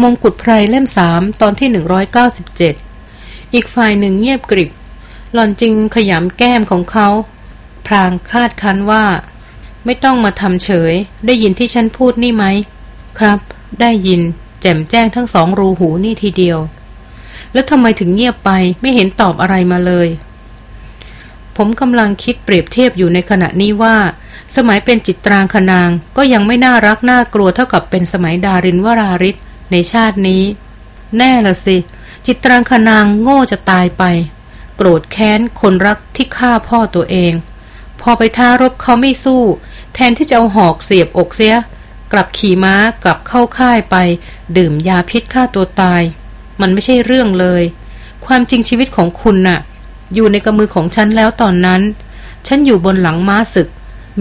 มงกุฎไพรเล่มสามตอนที่หนึ่งร้อยเก้าสิบเจ็ดอีกฝ่ายหนึ่งเงียบกริบ หล่อนจึงขยำแก้มของเขา พรางคาดคันว่า ไม่ต้องมาทำเฉย ได้ยินที่ฉันพูดนี่ไหม ครับ ได้ยิน แจ่มแจ้งทั้งสองรูหูนี่ทีเดียว แล้วทำไมถึงเงียบไปไม่เห็นตอบอะไรมาเลย ผมกำลังคิดเปรียบเทียบอยู่ในขณะนี้ว่า สมัยเป็นจิตรางคนางก็ยังไม่น่ารักน่ากลัวเท่ากับเป็นสมัยดารินวราริศ ในชาตินี้ แน่ละสิ จิตรางคนางโง่จะตายไป โกรธแค้นคนรักที่ฆ่าพ่อตัวเอง พอไปท้ารบเขาไม่สู้ แทนที่จะเอาหอกเสียบอกเสีย กลับขี่ม้ากลับเข้าค่ายไป ดื่มยาพิษฆ่าตัวตาย มันไม่ใช่เรื่องเลย ความจริงชีวิตของคุณน่ะ อยู่ในกำมือของฉันแล้วตอนนั้น ฉันอยู่บนหลังม้าศึก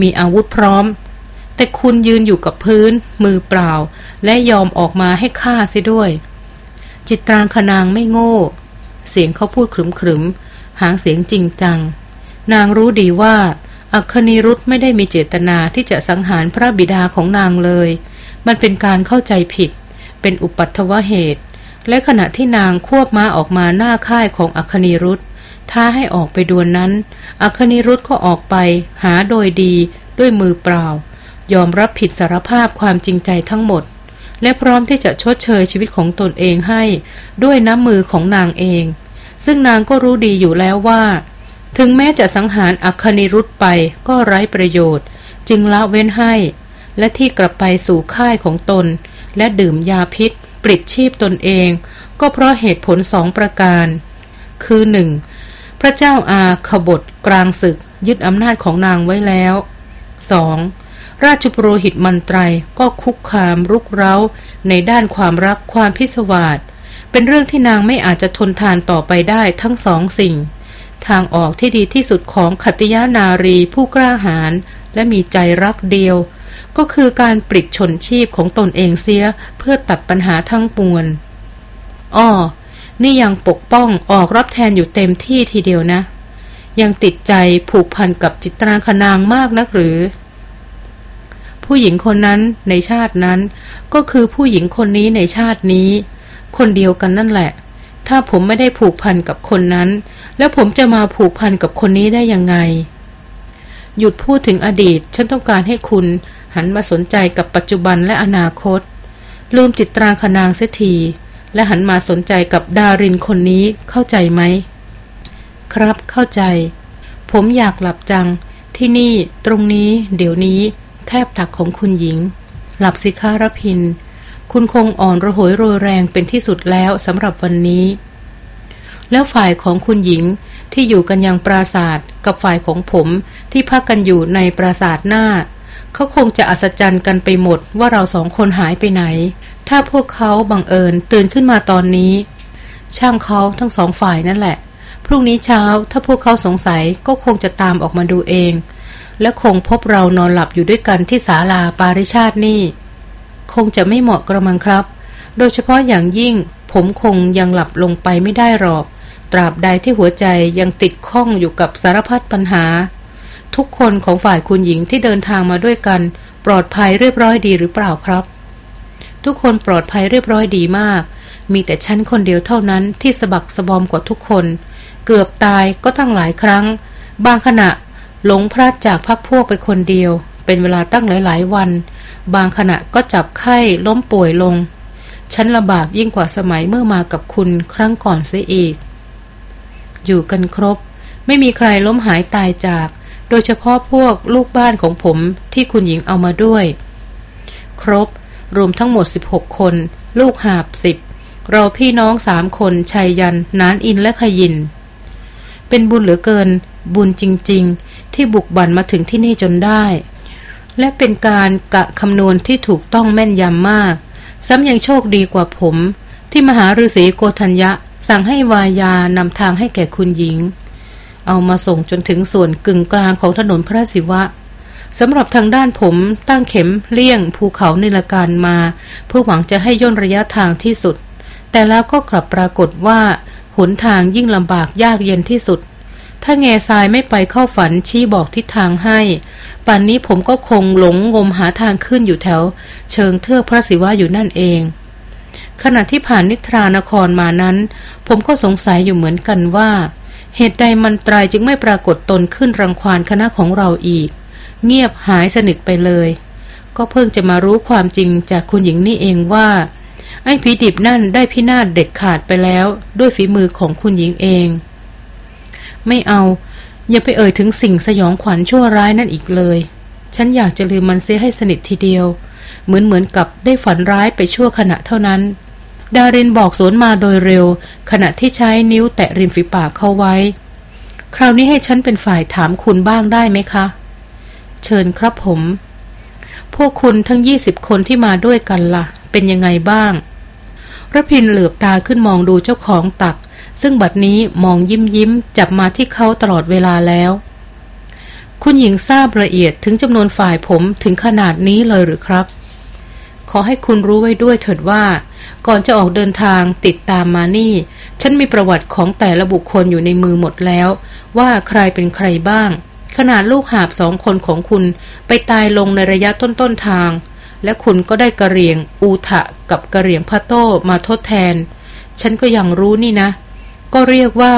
มีอาวุธพร้อม แต่คุณยืนอยู่กับพื้น มือเปล่า และยอมออกมาให้ข้าเสียด้วย จิตรางคนางไม่โง่ เสียงเขาพูดขรึมๆ หางเสียงจริงจัง นางรู้ดีว่า อัคนีรุธไม่ได้มีเจตนาที่จะสังหารพระบิดาของนางเลย มันเป็นการเข้าใจผิด เป็นอุปัตวเหตุ และขณะที่นางควบม้าออกมาหน้าค่ายของอัคนีรุธท้าให้ออกไปดวนนั้น อัคนีรุธก็ออกไป หาโดยดีด้วยมือเปล่า ยอมรับผิดสารภาพความจริงใจทั้งหมด และพร้อมที่จะชดเชยชีวิตของตนเองให้ด้วยน้ำมือของนางเอง ซึ่งนางก็รู้ดีอยู่แล้วว่า ถึงแม้จะสังหารอัคนิรุธไปก็ไร้ประโยชน์ จึงละเว้นให้ และที่กลับไปสู่ค่ายของตน และดื่มยาพิษ ปลิดชีพตนเอง ก็เพราะเหตุผลสองประการ คือหนึ่งพระเจ้าอาขบฏกลางศึกยึดอำนาจของนางไว้แล้ว 2. ราชบุโรหิตมันไตรก็คุกคามรุกเร้า ในด้านความรักความพิศวาสเป็นเรื่องที่นางไม่อาจจะทนทานต่อไปได้ทั้งสองสิ่ง ทางออกที่ดีที่สุดของขติยานารีผู้กล้าหาญและมีใจรักเดียว ก็คือการปลิดชนชีพของตนเองเสียเพื่อตัดปัญหาทั้งปวงอ้อนี่ยังปกป้องออกรับแทนอยู่เต็มที่ทีเดียวนะ ยังติดใจผูกพันกับจิตราคนางมากนักหรือ ผู้หญิงคนนั้นในชาตินั้น ก็คือผู้หญิงคนนี้ในชาตินี้ คนเดียวกันนั่นแหละ ถ้าผมไม่ได้ผูกพันกับคนนั้น แล้วผมจะมาผูกพันกับคนนี้ได้ยังไง หยุดพูดถึงอดีต ฉันต้องการให้คุณ หันมาสนใจกับปัจจุบันและอนาคต ลืมจิตตราขนางเสียทีและหันมาสนใจกับดารินคนนี้เข้าใจไหม ครับเข้าใจ ผมอยากหลับจังที่นี่ตรงนี้ เดี๋ยวนี้ แทบตักของคุณหญิง หลับสิคารพิน คุณคงอ่อนระหยโรยแรงเป็นที่สุดแล้วสำหรับวันนี้ แล้วฝ่ายของคุณหญิงที่อยู่กันยังปราศาสตร์กับฝ่ายของผมที่พักกันอยู่ในปราศาสตร์หน้า เขาคงจะอัศจรรย์กันไปหมดว่าเราสองคนหายไปไหน ถ้าพวกเขาบังเอิญตื่นขึ้นมาตอนนี้ ช่างเขาทั้งสองฝ่ายนั่นแหละ พรุ่งนี้เช้าถ้าพวกเขาสงสัยก็คงจะตามออกมาดูเอง และคงพบเรานอนหลับอยู่ด้วยกันที่ศาลาปาริชาตินี่ คงจะไม่เหมาะกระมังครับ โดยเฉพาะอย่างยิ่งผมคงยังหลับลงไปไม่ได้หรอก ตราบใดที่หัวใจยังติดข้องอยู่กับสารพัดปัญหา ทุกคนของฝ่ายคุณหญิงที่เดินทางมาด้วยกัน ปลอดภัยเรียบร้อยดีหรือเปล่าครับ ทุกคนปลอดภัยเรียบร้อยดีมาก มีแต่ฉันคนเดียวเท่านั้นที่สะบักสะบอมกว่าทุกคน เกือบตายก็ตั้งหลายครั้ง บางขณะ หลงพลาดจากพักพวกไปคนเดียว เป็นเวลาตั้งหลาย ๆ วัน บางขณะก็จับไข้ล้มป่วยลง ฉันลำบากยิ่งกว่าสมัยเมื่อมากับคุณครั้งก่อนเสียอีก อยู่กันครบ ไม่มีใครล้มหายตายจาก โดยเฉพาะพวกลูกบ้านของผมที่คุณหญิงเอามาด้วย ครบ รวมทั้งหมด 16 คน ลูกหาบสิบเราพี่น้องสามคนชัยยัน นานอินและขยิน เป็นบุญเหลือเกิน บุญจริง ๆ ที่บุกบั่นมาถึงที่นี่จนได้ และเป็นการกะคำนวณที่ถูกต้องแม่นยำมาก ซ้ำยังโชคดีกว่าผม ที่มหาฤาษีโกธัญญะ สั่งให้วายานำทางให้แก่คุณหญิง เอามาส่งจนถึงส่วนกึ่งกลางของถนนพระศิวะสำหรับทางด้านผมตั้งเข็มเลี่ยงภูเขาในละการมา เพื่อหวังจะให้ย่นระยะทางที่สุด แต่แล้วก็กลับปรากฏว่าหนทางยิ่งลำบากยากเย็นที่สุด ถ้าแง่ทรายไม่ไปเข้าฝันชี้บอกทิศทางให้ ป่านนี้ผมก็คงหลงงมหาทางขึ้นอยู่แถว เชิงเทือกพระศิวะอยู่นั่นเอง ขณะที่ผ่านนิทรานครมานั้น ผมก็สงสัยอยู่เหมือนกันว่า เหตุใดมันตรายจึงไม่ปรากฏตนขึ้นรังควานคณะของเราอีก เงียบหายสนิทไปเลย ก็เพิ่งจะมารู้ความจริงจากคุณหญิงนี่เองว่า ไอ้ผีดิบนั่นได้พินาศเด็ดขาดไปแล้ว ด้วยฝีมือของคุณหญิงเอง ไม่เอา อย่าไปเอ่ยถึงสิ่งสยองขวัญชั่วร้ายนั่นอีกเลย ฉันอยากจะลืมมันเสียให้สนิททีเดียว เหมือนเหมือนกับได้ฝันร้ายไปชั่วขณะเท่านั้น ดารินบอกสวนมาโดยเร็ว ขณะที่ใช้นิ้วแตะริมฝีปากเข้าไว้ คราวนี้ให้ฉันเป็นฝ่ายถามคุณบ้างได้ไหมคะ เชิญครับผม พวกคุณทั้งยี่สิบคนที่มาด้วยกันละ่ะ เป็นยังไงบ้างระพินเหลือบตาขึ้นมองดูเจ้าของตัก ซึ่งบัดนี้มองยิ้มยิ้มจับมาที่เขาตลอดเวลาแล้ว คุณหญิงทราบละเอียดถึงจำนวนฝ่ายผมถึงขนาดนี้เลยหรือครับ ขอให้คุณรู้ไว้ด้วยเถิดว่า ก่อนจะออกเดินทางติดตามมานี่ ฉันมีประวัติของแต่ละบุคคลอยู่ในมือหมดแล้ว ว่าใครเป็นใครบ้าง ขนาดลูกหาบสองคนของคุณไปตายลงในระยะต้นๆทางและคุณก็ได้กระเรียงอูทะกับกระเรียงพะโต้มาทดแทน ฉันก็ยังรู้นี่นะ ก็เรียกว่า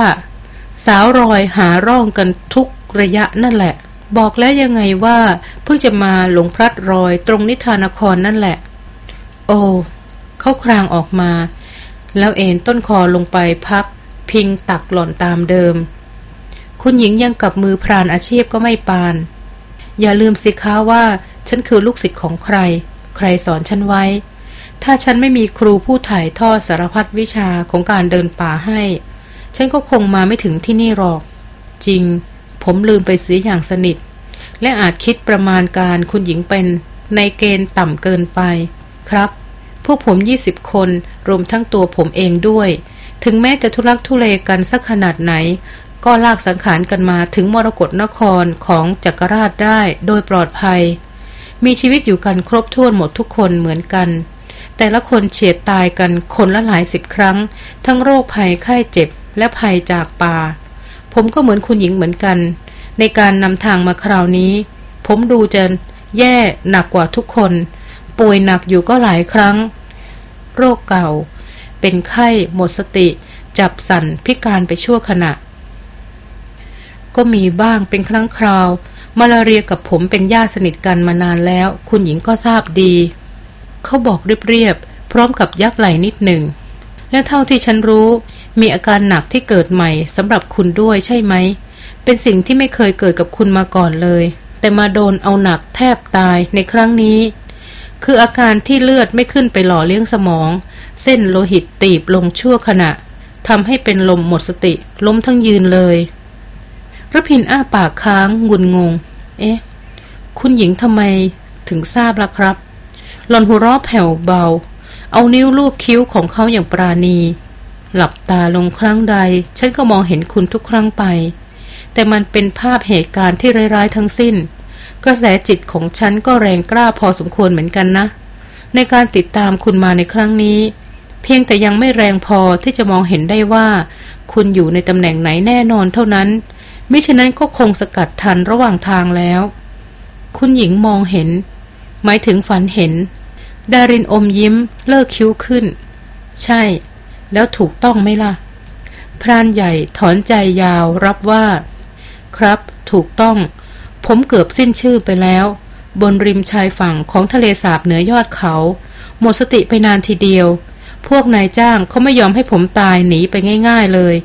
สาวรอยหาร่องกันทุกระยะนั่นแหละ บอกแล้วยังไงว่า เพิ่งจะมาหลงพลัดรอยตรงนิทานครนั่นแหละ โอ้เขาครางออกมา แล้วเอ็นต้นคอลงไปพัก พิงตักหล่อนตามเดิม คุณหญิงยังกับมือพรานอาชีพก็ไม่ปาน อย่าลืมสิคะว่าฉันคือลูกศิษย์ของใคร ใครสอนฉันไว้ ถ้าฉันไม่มีครูผู้ถ่ายทอดสารพัดวิชาของการเดินป่าให้ ฉันก็คงมาไม่ถึงที่นี่หรอก จริง ผมลืมไปเสียอย่างสนิท และอาจคิดประมาณการคุณหญิงเป็นในเกณฑ์ต่ำเกินไป ครับ พวกผมยี่สิบคน รวมทั้งตัวผมเองด้วย ถึงแม้จะทุลักทุเลกันสักขนาดไหน ก็ลากสังขารกันมาถึงมรกรนครของจักรราชได้โดยปลอดภัย มีชีวิตอยู่กันครบถ้วนหมดทุกคนเหมือนกันแต่ละคนเฉียดตายกันคนละหลายสิบครั้ง ทั้งโรคภัยไข้เจ็บ และภัยจากป่า ผมก็เหมือนคุณหญิงเหมือนกัน ในการนำทางมาคราวนี้ ผมดูจะแย่หนักกว่าทุกคน ป่วยหนักอยู่ก็หลายครั้ง โรคเก่า เป็นไข้หมดสติ จับสั่นพิการไปชั่วขณะ ก็มีบ้างเป็นครั้งคราว มาลาเรียกับผมเป็นญาติสนิทกันมานานแล้ว คุณหญิงก็ทราบดี เขาบอกเรียบๆพร้อมกับยักไหลนิดหนึ่ง และเท่าที่ฉันรู้ มีอาการหนักที่เกิดใหม่สำหรับคุณด้วยใช่ไหม เป็นสิ่งที่ไม่เคยเกิดกับคุณมาก่อนเลย แต่มาโดนเอาหนักแทบตายในครั้งนี้ คืออาการที่เลือดไม่ขึ้นไปหล่อเลี้ยงสมอง เส้นโลหิตตีบลงชั่วขณะทำให้เป็นลมหมดสติล้มทั้งยืนเลยรพินอ้าปากค้างงุนงง เอ๊ะ คุณหญิงทำไมถึงทราบล่ะครับหลอนหัวเราะแผ่วเบา เอานิ้วลูบคิ้วของเขาอย่างปราณี หลับตาลงครั้งใด ฉันก็มองเห็นคุณทุกครั้งไป แต่มันเป็นภาพเหตุการณ์ที่ร้ายๆทั้งสิ้น กระแสจิตของฉันก็แรงกล้าพอสมควรเหมือนกันนะ ในการติดตามคุณมาในครั้งนี้ เพียงแต่ยังไม่แรงพอที่จะมองเห็นได้ว่า คุณอยู่ในตำแหน่งไหนแน่นอนเท่านั้น มิฉะนั้นก็คงสกัดทันระหว่างทางแล้ว คุณหญิงมองเห็น หมายถึงฝันเห็น ดารินอมยิ้ม เลิกคิ้วขึ้น ใช่ แล้วถูกต้องไหมล่ะ พรานใหญ่ถอนใจยาวรับว่า ครับ ถูกต้อง ผมเกือบสิ้นชื่อไปแล้ว บนริมชายฝั่งของทะเลสาบเหนือยอดเขา หมดสติไปนานทีเดียว พวกนายจ้างเขาไม่ยอมให้ผมตายหนีไปง่าย ๆเลย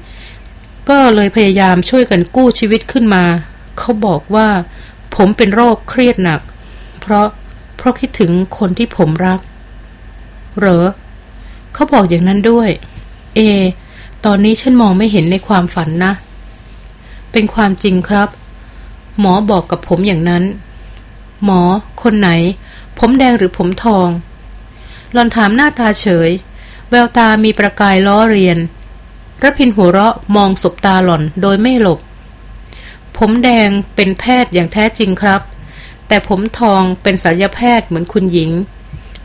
ก็เลยพยายามช่วยกันกู้ชีวิตขึ้นมา เขาบอกว่า ผมเป็นโรคเครียดหนัก เพราะ เพราะคิดถึงคนที่ผมรัก เหรอ เขาบอกอย่างนั้นด้วย เอ ตอนนี้ฉันมองไม่เห็นในความฝันนะ เป็นความจริงครับ หมอบอกกับผมอย่างนั้น หมอ คนไหน ผมแดงหรือผมทอง หลอนถามหน้าตาเฉย แววตามีประกายล้อเรียนรพินหัวเราะมองสบตาหล่อนโดยไม่หลบ ผมแดงเป็นแพทย์อย่างแท้จริงครับ แต่ผมทองเป็นศัลยแพทย์เหมือนคุณหญิง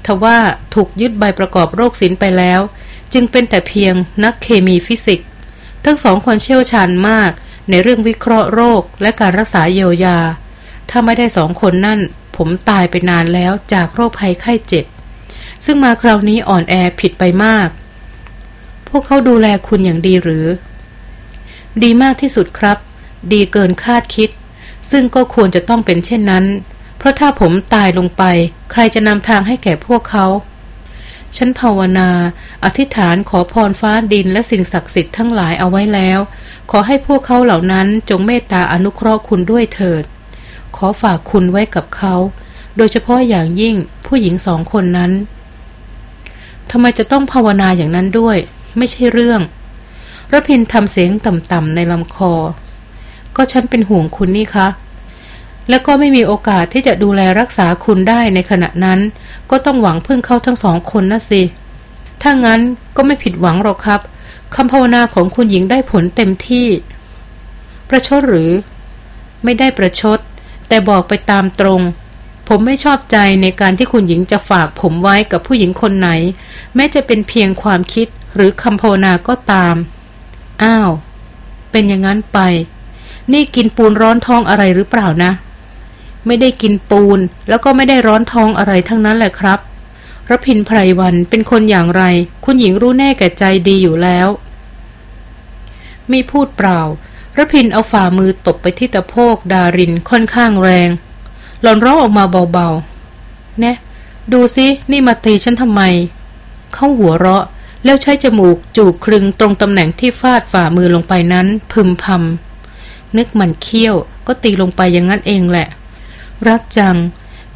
ทว่าถูกยึดใบประกอบโรคศิลป์ไปแล้ว จึงเป็นแต่เพียงนักเคมีฟิสิกส์ ทั้งสองคนเชี่ยวชาญมากในเรื่องวิเคราะห์โรคและการรักษาเยียวยา ถ้าไม่ได้สองคนนั่น ผมตายไปนานแล้วจากโรคภัยไข้เจ็บ ซึ่งมาคราวนี้อ่อนแอผิดไปมาก พวกเขาดูแลคุณอย่างดีหรือ ดีมากที่สุดครับ ดีเกินคาดคิด ซึ่งก็ควรจะต้องเป็นเช่นนั้น เพราะถ้าผมตายลงไป ใครจะนำทางให้แก่พวกเขาฉันภาวนา อธิษฐานขอพรฟ้าดินและสิ่งศักดิ์สิทธิ์ทั้งหลายเอาไว้แล้ว ขอให้พวกเขาเหล่านั้นจงเมตตาอนุเคราะห์คุณด้วยเถิด ขอฝากคุณไว้กับเขา โดยเฉพาะอย่างยิ่งผู้หญิงสองคนนั้นทำไมจะต้องภาวนาอย่างนั้นด้วย ไม่ใช่เรื่องระพินทำเสียงต่ำๆในลำคอ ก็ฉันเป็นห่วงคุณนี่คะแล้วก็ไม่มีโอกาสที่จะดูแลรักษาคุณได้ในขณะนั้น ก็ต้องหวังพึ่งเขาทั้งสองคนนะสิถ้างั้นก็ไม่ผิดหวังหรอกครับคำภาวนาของคุณหญิงได้ผลเต็มที่ ประชดหรือ ไม่ได้ประชด แต่บอกไปตามตรง ผมไม่ชอบใจในการที่คุณหญิงจะฝากผมไว้กับผู้หญิงคนไหน แม้จะเป็นเพียงความคิดหรือคำภาวนาก็ตาม อ้าว เป็นอย่างนั้นไป นี่กินปูนร้อนท้องอะไรหรือเปล่านะ ไม่ได้กินปูนแล้วก็ไม่ได้ร้อนท้องอะไรทั้งนั้นแหละครับรพินไพรวันเป็นคนอย่างไร คุณหญิงรู้แน่แก่ใจดีอยู่แล้ว มีพูดเปล่ารพินเอาฝ่ามือตบไปที่ตะโพกดารินค่อนข้างแรง หล่อนร้องออกมาเบาๆเนะ ดูสินี่มาตีฉันทำไม เข้าหัวเราะแล้วใช้จมูกจูบคลึงตรงตำแหน่งที่ฟาดฝ่ามือลงไปนั้นพึมพำ นึกมันเคี้ยว ก็ตีลงไปอย่างนั้นเองแหละ รักจัง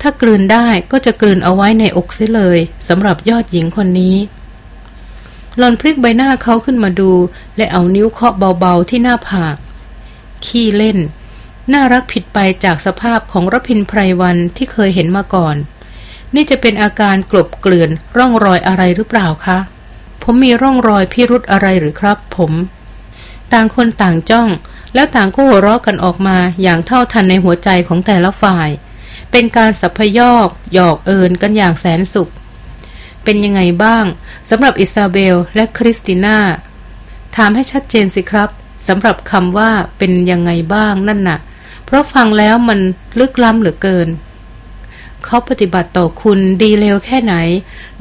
ถ้ากลืนได้ก็จะกลืนเอาไว้ในอกเสียเลยสำหรับยอดหญิงคนนี้หลอนพลิกใบหน้าเขาขึ้นมาดู และเอานิ้วเคาะเบาๆที่หน้าผาก ขี้เล่น น่ารักผิดไปจากสภาพของรพินไพรวันที่เคยเห็นมาก่อน นี่จะเป็นอาการกลบเกลื่อนร่องรอยอะไรหรือเปล่าคะ ผมมีร่องรอยพิรุธอะไรหรือครับ ผม ต่างคนต่างจ้อง แล้วต่างก็หัวเราะกันออกมาอย่างเท่าทันในหัวใจของแต่ละฝ่าย เป็นการสัพยอกหยอกเอินกันอย่างแสนสุข เป็นยังไงบ้างสำหรับอิซาเบลและคริสติน่าถามให้ชัดเจนสิครับสำหรับคำว่าเป็นยังไงบ้างนั่นนะ่ะ เพราะฟังแล้วมันลึกล้ำเหลือเกิน เขาปฏิบัติต่อคุณดีเลวแค่ไหน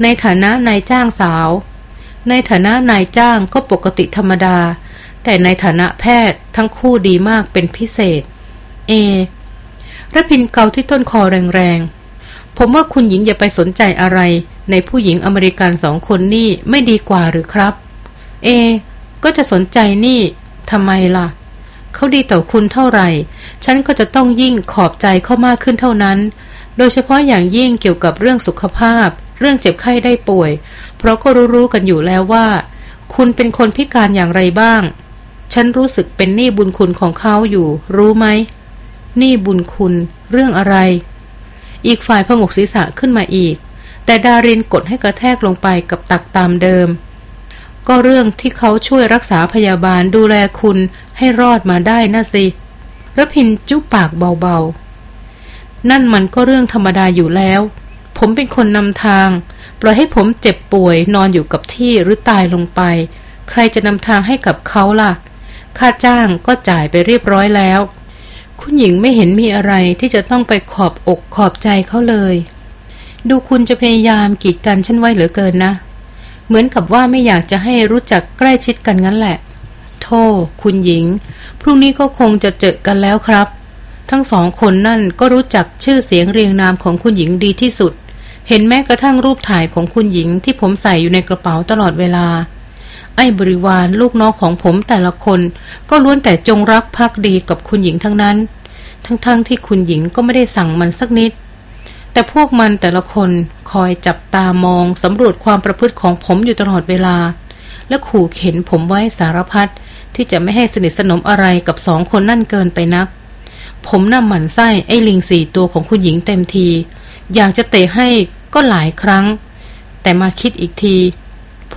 ในฐานะนายจ้างสาว ในฐานะนายจ้างก็ปกติธรรมดา แต่ในฐานะแพทย์ทั้งคู่ดีมากเป็นพิเศษ เอระพินเกาที่ต้นคอแรงๆ ผมว่าคุณหญิงอย่าไปสนใจอะไร ในผู้หญิงอเมริกันสองคนนี่ไม่ดีกว่าหรือครับ เอ ก็จะสนใจนี่ทำไมล่ะ เขาดีต่อคุณเท่าไหร่ ฉันก็จะต้องยิ่งขอบใจเขามากขึ้นเท่านั้น โดยเฉพาะอย่างยิ่งเกี่ยวกับเรื่องสุขภาพ เรื่องเจ็บไข้ได้ป่วย เพราะก็รู้ๆกันอยู่แล้วว่า คุณเป็นคนพิการอย่างไรบ้าง ฉันรู้สึกเป็นหนี้บุญคุณของเขาอยู่ รู้ไหมหนี้บุญคุณ เรื่องอะไร อีกฝ่ายพงกศีรษะขึ้นมาอีก แต่ดารินกดให้กระแทกลงไปกับตักตามเดิม ก็เรื่องที่เขาช่วยรักษาพยาบาลดูแลคุณให้รอดมาได้น่ะสิระพินจุปากเบาๆ นั่นมันก็เรื่องธรรมดาอยู่แล้ว ผมเป็นคนนำทาง ปล่อยให้ผมเจ็บป่วยนอนอยู่กับที่หรือตายลงไป ใครจะนำทางให้กับเขาล่ะ ค่าจ้างก็จ่ายไปเรียบร้อยแล้ว คุณหญิงไม่เห็นมีอะไรที่จะต้องไปขอบอกขอบใจเขาเลย ดูคุณจะพยายามกีดกันฉันไว้เหลือเกินนะ เหมือนกับว่าไม่อยากจะให้รู้จักใกล้ชิดกันงั้นแหละ โทษคุณหญิง พรุ่งนี้ก็คงจะเจอกันแล้วครับ ทั้งสองคนนั่นก็รู้จักชื่อเสียงเรียงนามของคุณหญิงดีที่สุด เห็นแม้กระทั่งรูปถ่ายของคุณหญิงที่ผมใส่อยู่ในกระเป๋าตลอดเวลา ไอ้บริวารลูกน้องของผมแต่ละคน ก็ล้วนแต่จงรักภักดีกับคุณหญิงทั้งนั้น ทั้งๆทที่คุณหญิงก็ไม่ได้สั่งมันสักนิด แต่พวกมันแต่ละคนคอยจับตามองสำรวจความประพฤติของผมอยู่ตลอดเวลา และขู่เข็นผมไว้สารพัดที่จะไม่ให้สนิทสนมอะไรกับสองคนนั่นเกินไปนัก ผมน่าหมั่นไส้ไอ้ลิงสี่ตัวของคุณหญิงเต็มที อยากจะเตะให้ก็หลายครั้ง แต่มาคิดอีกที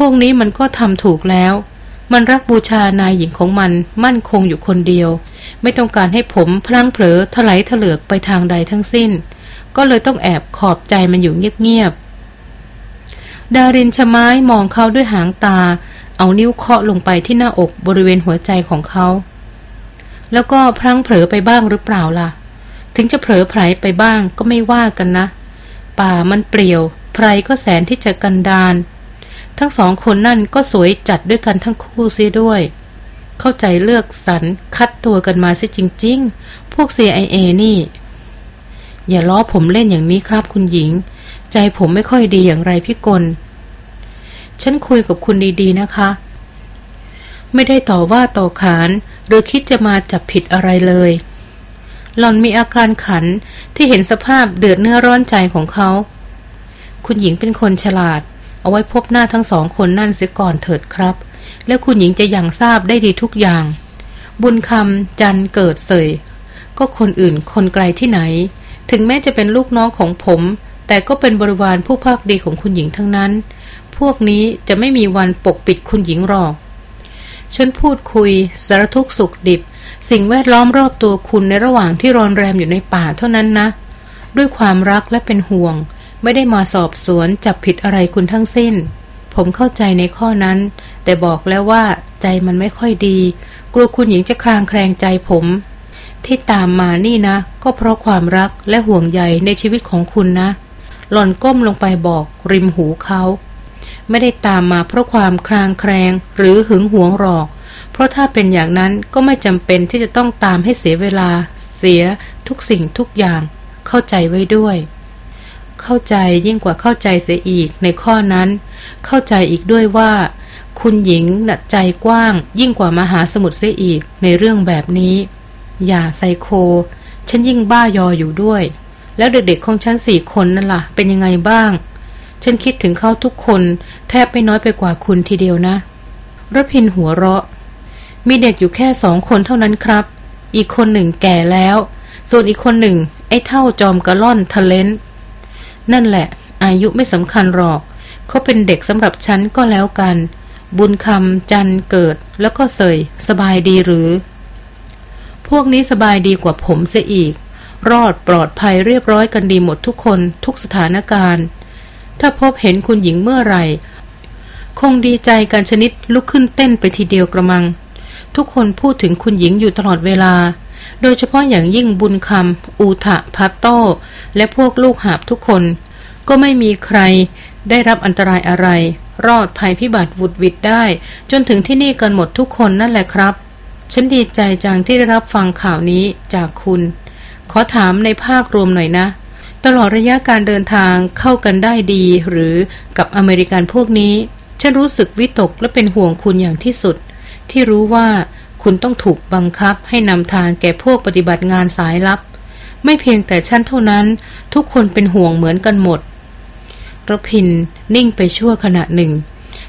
วกนี้มันก็ทำถูกแล้ว มันรักบูชานายหญิงของมันมั่นคงอยู่คนเดียว ไม่ต้องการให้ผมพลั้งเผลอถลายถลือกไปทางใดทั้งสิ้น ก็เลยต้องแอบขอบใจมันอยู่เงียบๆดารินชะไม้มองเขาด้วยหางตา เอานิ้วเคาะลงไปที่หน้าอกบริเวณหัวใจของเขา แล้วก็พลั้งเผลอไปบ้างหรือเปล่าล่ะ ถึงจะเผลอไผลไปบ้างก็ไม่ว่ากันนะ ป่ามันเปลี่ยวไพรก็แสนที่จะกันดาน ทั้งสองคนนั่นก็สวยจัดด้วยกันทั้งคู่เสียด้วย เข้าใจเลือกสรรคัดตัวกันมาซิจริง ๆ พวก CIA นี่ อย่าล้อผมเล่นอย่างนี้ครับคุณหญิง ใจผมไม่ค่อยดีอย่างไรพี่กลฉันคุยกับคุณดีๆนะคะ ไม่ได้ต่อว่าต่อขานหรือคิดจะมาจับผิดอะไรเลยหล่อนมีอาการขันที่เห็นสภาพเดือดเนื้อร้อนใจของเขา คุณหญิงเป็นคนฉลาด เอาไว้พบหน้าทั้งสองคนนั่นเสียก่อนเถิดครับ แล้วคุณหญิงจะยังทราบได้ดีทุกอย่าง บุญคำจันเกิดเสย ก็คนอื่นคนไกลที่ไหน ถึงแม้จะเป็นลูกน้องของผม แต่ก็เป็นบริวารผู้ภาคดีของคุณหญิงทั้งนั้น พวกนี้จะไม่มีวันปกปิดคุณหญิงหรอกฉันพูดคุย สารทุกสุขดิบ สิ่งแวดล้อมรอบตัวคุณในระหว่างที่รอนแรมอยู่ในป่าเท่านั้นนะ ด้วยความรักและเป็นห่วง ไม่ได้มาสอบสวนจับผิดอะไรคุณทั้งสิ้น ผมเข้าใจในข้อนั้น แต่บอกแล้วว่าใจมันไม่ค่อยดี กลัวคุณหญิงจะคลางแคลงใจผม ที่ตามมานี่นะ ก็เพราะความรักและห่วงใยในชีวิตของคุณนะ หล่อนก้มลงไปบอกริมหูเขาไม่ได้ตามมาเพราะความคลางแคลงหรือหึงหวงหรอก เพราะถ้าเป็นอย่างนั้นก็ไม่จำเป็นที่จะต้องตามให้เสียเวลา เสียทุกสิ่งทุกอย่าง เข้าใจไว้ด้วย เข้าใจยิ่งกว่าเข้าใจเสียอีกในข้อนั้น เข้าใจอีกด้วยว่า คุณหญิงหนัดใจกว้าง ยิ่งกว่ามหาสมุทรเสียอีกในเรื่องแบบนี้ อย่าไซโค ฉันยิ่งบ้ายออยู่ด้วย แล้วเด็กๆของฉันสี่คนนั่นละ่ะ เป็นยังไงบ้าง ฉันคิดถึงเขาทุกคนแทบไม่น้อยไปกว่าคุณทีเดียวนะรพินหัวเราะ มีเด็กอยู่แค่สองคนเท่านั้นครับ อีกคนหนึ่งแก่แล้ว ส่วนอีกคนหนึ่ง ไอ้เท่าจอมกระล่อนทะเลน นั่นแหละ อายุไม่สำคัญหรอก เขาเป็นเด็กสำหรับฉันก็แล้วกัน บุญคำจันเกิดแล้วก็เสย สบายดีหรือ พวกนี้สบายดีกว่าผมเสียอีก รอดปลอดภัยเรียบร้อยกันดีหมดทุกคนทุกสถานการณ์ ถ้าพบเห็นคุณหญิงเมื่อไหร่ คงดีใจกันชนิดลุกขึ้นเต้นไปทีเดียวกระมัง ทุกคนพูดถึงคุณหญิงอยู่ตลอดเวลา โดยเฉพาะอย่างยิ่งบุญคำอูทะพัตโต และพวกลูกหาบทุกคน ก็ไม่มีใครได้รับอันตรายอะไร รอดภัยพิบัติวุดวิดได้ จนถึงที่นี่กันหมดทุกคนนั่นแหละครับ ฉันดีใจจังที่ได้รับฟังข่าวนี้จากคุณ ขอถามในภาครวมหน่อยนะ ตลอดระยะการเดินทางเข้ากันได้ดี หรือกับอเมริกันพวกนี้ ฉันรู้สึกวิตกและเป็นห่วงคุณอย่างที่สุด ที่รู้ว่า คุณต้องถูกบังคับให้นำทางแก่พวกปฏิบัติงานสายลับ ไม่เพียงแต่ฉันเท่านั้น ทุกคนเป็นห่วงเหมือนกันหมดรพินนิ่งไปชั่วขณะหนึ่ง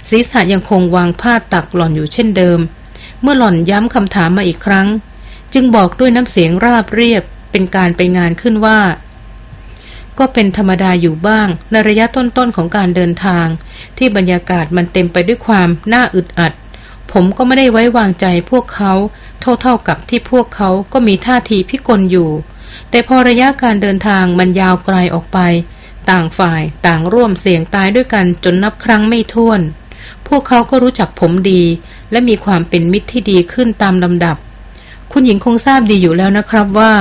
ศีรษะยังคงวางผ้าตักหล่อนอยู่เช่นเดิม เมื่อหล่อนย้ำคำถามมาอีกครั้ง จึงบอกด้วยน้ำเสียงราบเรียบเป็นการไปงานขึ้นว่า ก็เป็นธรรมดาอยู่บ้าง ในระยะต้นๆของการเดินทาง ที่บรรยากาศมันเต็มไปด้วยความน่าอึดอัด ผมก็ไม่ได้ไว้วางใจพวกเขา เท่าๆกับที่พวกเขาก็มีท่าทีพิกลอยู่ แต่พอระยะการเดินทางมันยาวไกลออกไป ต่างฝ่ายต่างร่วมเสี่ยงตายด้วยกันจนนับครั้งไม่ถ้วน พวกเขาก็รู้จักผมดี และมีความเป็นมิตรที่ดีขึ้นตามลำดับ คุณหญิงคงทราบดีอยู่แล้วนะครับว่า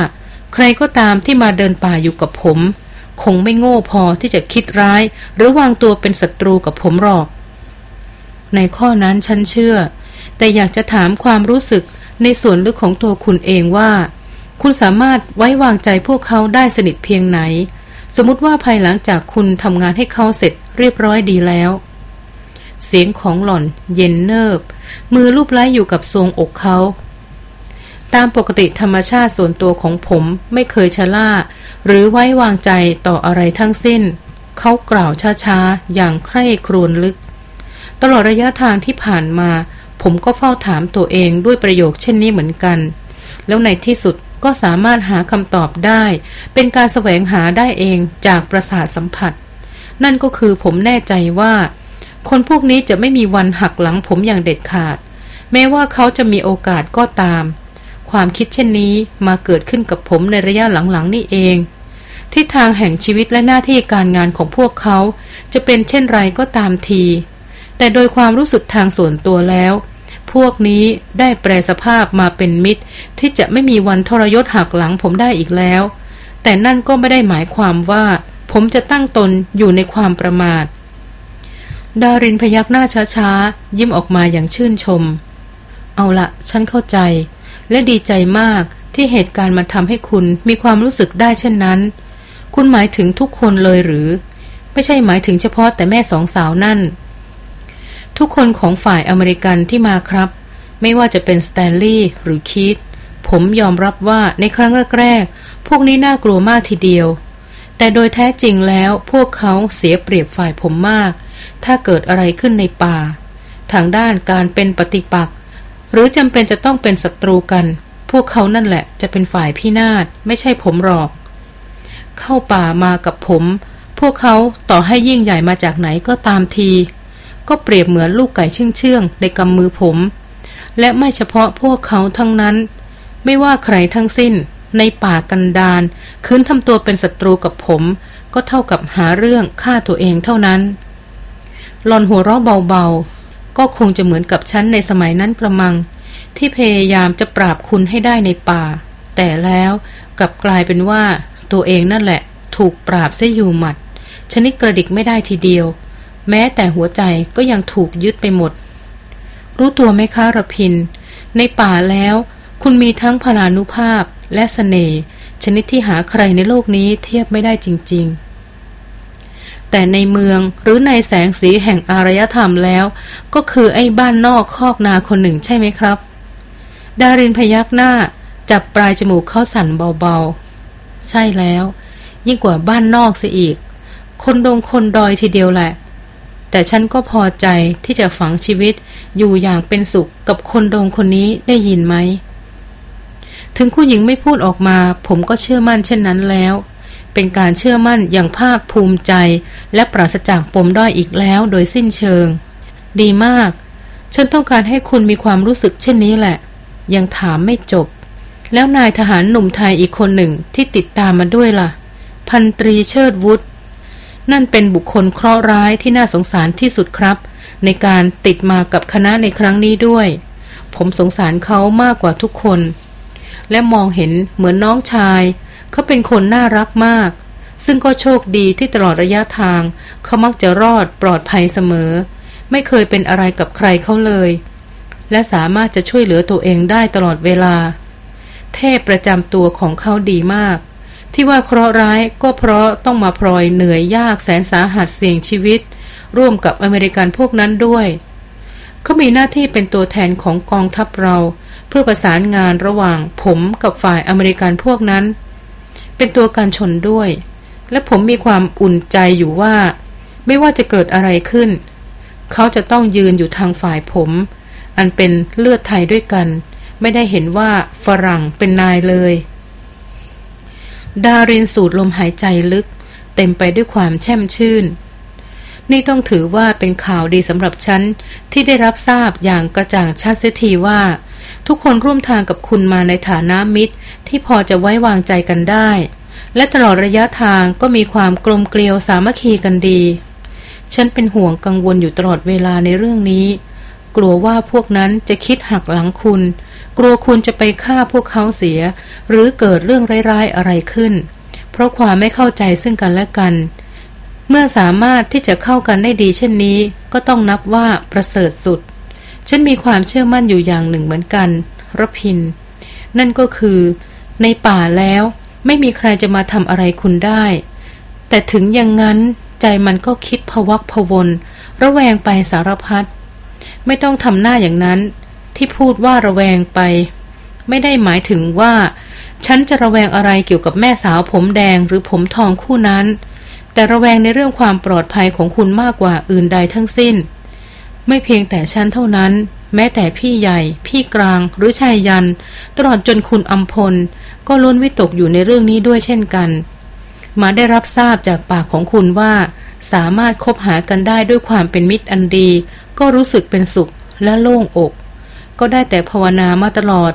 ใครก็ตามที่มาเดินป่าอยู่กับผม คงไม่โง่พอที่จะคิดร้าย หรือวางตัวเป็นศัตรูกับผมหรอก ในข้อนั้นฉันเชื่อ แต่อยากจะถามความรู้สึกในส่วนลึกของตัวคุณเองว่า คุณสามารถไว้วางใจพวกเขาได้สนิทเพียงไหน สมมติว่าภายหลังจากคุณทำงานให้เขาเสร็จเรียบร้อยดีแล้ว เสียงของหล่อน เย็นเนิบ มือลูบไล้อยู่กับทรงอกเขา ตามปกติธรรมชาติส่วนตัวของผมไม่เคยชะล่า หรือไว้วางใจต่ออะไรทั้งสิ้น เขากล่าวช้าๆ อย่างใคร่ครวญลึก ตลอดระยะทางที่ผ่านมา ผมก็เฝ้าถามตัวเองด้วยประโยคเช่นนี้เหมือนกัน แล้วในที่สุดก็สามารถหาคำตอบได้ เป็นการแสวงหาได้เองจากประสาทสัมผัส นั่นก็คือผมแน่ใจว่า คนพวกนี้จะไม่มีวันหักหลังผมอย่างเด็ดขาด แม้ว่าเขาจะมีโอกาสก็ตาม ความคิดเช่นนี้มาเกิดขึ้นกับผมในระยะหลังๆนี่เองทิศทางแห่งชีวิตและหน้าที่การงานของพวกเขา จะเป็นเช่นไรก็ตามที แต่โดยความรู้สึกทางส่วนตัวแล้ว พวกนี้ได้แปลสภาพมาเป็นมิตร ที่จะไม่มีวันทรยศหักหลังผมได้อีกแล้ว แต่นั่นก็ไม่ได้หมายความว่า ผมจะตั้งตนอยู่ในความประมาท ดารินพยักหน้าช้าๆ ยิ้มออกมาอย่างชื่นชม เอาละฉันเข้าใจ และดีใจมากที่เหตุการณ์มันทำให้คุณมีความรู้สึกได้เช่นนั้น คุณหมายถึงทุกคนเลยหรือ ไม่ใช่หมายถึงเฉพาะแต่แม่สองสาวนั่น ทุกคนของฝ่ายอเมริกันที่มาครับ ไม่ว่าจะเป็นสแตนลีย์หรือคีตผมยอมรับว่าในครั้งแรกๆ พวกนี้น่ากลัวมากทีเดียว แต่โดยแท้จริงแล้วพวกเขาเสียเปรียบฝ่ายผมมาก ถ้าเกิดอะไรขึ้นในป่า ทางด้านการเป็นปฏิปักษ์หรือจำเป็นจะต้องเป็นศัตรูกัน พวกเขานั่นแหละจะเป็นฝ่ายพินาศไม่ใช่ผมหรอก เข้าป่ามากับผม พวกเขาต่อให้ยิ่งใหญ่มาจากไหนก็ตามที ก็เปรียบเหมือนลูกไก่เชื่องๆในกำมือผม และไม่เฉพาะพวกเขาทั้งนั้น ไม่ว่าใครทั้งสิ้น ในป่ากันดานคืนทำตัวเป็นศัตรูกับผม ก็เท่ากับหาเรื่องฆ่าตัวเองเท่านั้นหลอนหัวเราะเบาๆ ก็คงจะเหมือนกับฉันในสมัยนั้นกระมัง ที่พยายามจะปราบคุณให้ได้ในป่า แต่แล้วกลับกลายเป็นว่าตัวเองนั่นแหละ ถูกปราบเสียอยู่หมัด ชนิดกระดิกไม่ได้ทีเดียว แม้แต่หัวใจก็ยังถูกยึดไปหมด รู้ตัวไหมคะระพิน ในป่าแล้ว คุณมีทั้งพลานุภาพและสเสน่ห์ชนิดที่หาใครในโลกนี้เทียบไม่ได้จริง ๆ แต่ในเมืองหรือในแสงสีแห่งอารยธรรมแล้ว ก็คือไอ้บ้านนอกคอกนาคนหนึ่งใช่ไหมครับ ดารินพยักหน้า จับปลายจมูกเข้าสั่นเบาๆ ใช่แล้ว ยิ่งกว่าบ้านนอกเสียอีก คนดงคนดอยทีเดียวแหละ แต่ฉันก็พอใจที่จะฝังชีวิตอยู่อย่างเป็นสุขกับคนโดงคนนี้ได้ยินไหม ถึงคุณหญิงไม่พูดออกมา ผมก็เชื่อมั่นเช่นนั้นแล้ว เป็นการเชื่อมั่นอย่างภาคภูมิใจ และปราศจากปมด้อยอีกแล้วโดยสิ้นเชิง ดีมาก ฉันต้องการให้คุณมีความรู้สึกเช่นนี้แหละ ยังถามไม่จบ แล้วนายทหารหนุ่มไทยอีกคนหนึ่งที่ติดตามมาด้วยล่ะ พันตรีเชิดวุฒ นั่นเป็นบุคคลเคราะห์ร้ายที่น่าสงสารที่สุดครับ ในการติดมากับคณะในครั้งนี้ด้วย ผมสงสารเขามากกว่าทุกคน และมองเห็นเหมือนน้องชาย เขาเป็นคนน่ารักมาก ซึ่งก็โชคดีที่ตลอดระยะทาง เขามักจะรอดปลอดภัยเสมอ ไม่เคยเป็นอะไรกับใครเขาเลย และสามารถจะช่วยเหลือตัวเองได้ตลอดเวลา เทพประจำตัวของเขาดีมาก ที่ว่าเคราะห์ร้ายก็เพราะต้องมาพลอยเหนื่อยยากแสนสาหัสเสี่ยงชีวิต ร่วมกับอเมริกันพวกนั้นด้วย เขามีหน้าที่เป็นตัวแทนของกองทัพเรา เพื่อประสานงานระหว่างผมกับฝ่ายอเมริกันพวกนั้น เป็นตัวการชนด้วย และผมมีความอุ่นใจอยู่ว่า ไม่ว่าจะเกิดอะไรขึ้น เขาจะต้องยืนอยู่ทางฝ่ายผม อันเป็นเลือดไทยด้วยกัน ไม่ได้เห็นว่าฝรั่งเป็นนายเลย ดารินสูดลมหายใจลึก เต็มไปด้วยความแช่มชื่น นี่ต้องถือว่าเป็นข่าวดีสำหรับฉัน ที่ได้รับทราบอย่างกระจ่างชัดเสียทีว่า ทุกคนร่วมทางกับคุณมาในฐานะมิตร ที่พอจะไว้วางใจกันได้ และตลอดระยะทางก็มีความกลมเกลียวสามัคคีกันดี ฉันเป็นห่วงกังวลอยู่ตลอดเวลาในเรื่องนี้ กลัวว่าพวกนั้นจะคิดหักหลังคุณ กลัวคุณจะไปฆ่าพวกเขาเสีย หรือเกิดเรื่องร้ายๆอะไรขึ้น เพราะความไม่เข้าใจซึ่งกันและกัน เมื่อสามารถที่จะเข้ากันได้ดีเช่นนี้ ก็ต้องนับว่าประเสริฐสุด ฉันมีความเชื่อมั่นอยู่อย่างหนึ่งเหมือนกันรพิน นั่นก็คือ ในป่าแล้วไม่มีใครจะมาทำอะไรคุณได้ แต่ถึงอย่างนั้นใจมันก็คิดพวักพวนระแวงไปสารพัดไม่ต้องทำหน้าอย่างนั้น ที่พูดว่าระแวงไป ไม่ได้หมายถึงว่า ฉันจะระแวงอะไรเกี่ยวกับแม่สาวผมแดงหรือผมทองคู่นั้น แต่ระแวงในเรื่องความปลอดภัยของคุณมากกว่าอื่นใดทั้งสิ้น ไม่เพียงแต่ฉันเท่านั้น แม้แต่พี่ใหญ่ พี่กลาง หรือชายยัน ตลอดจนคุณอัมพล ก็ล้นวิตกอยู่ในเรื่องนี้ด้วยเช่นกัน มาได้รับทราบจากปากของคุณว่าสามารถคบหากันได้ด้วยความเป็นมิตรอันดี ก็รู้สึกเป็นสุขและโล่งอก ก็ได้แต่ภาวนามาตลอด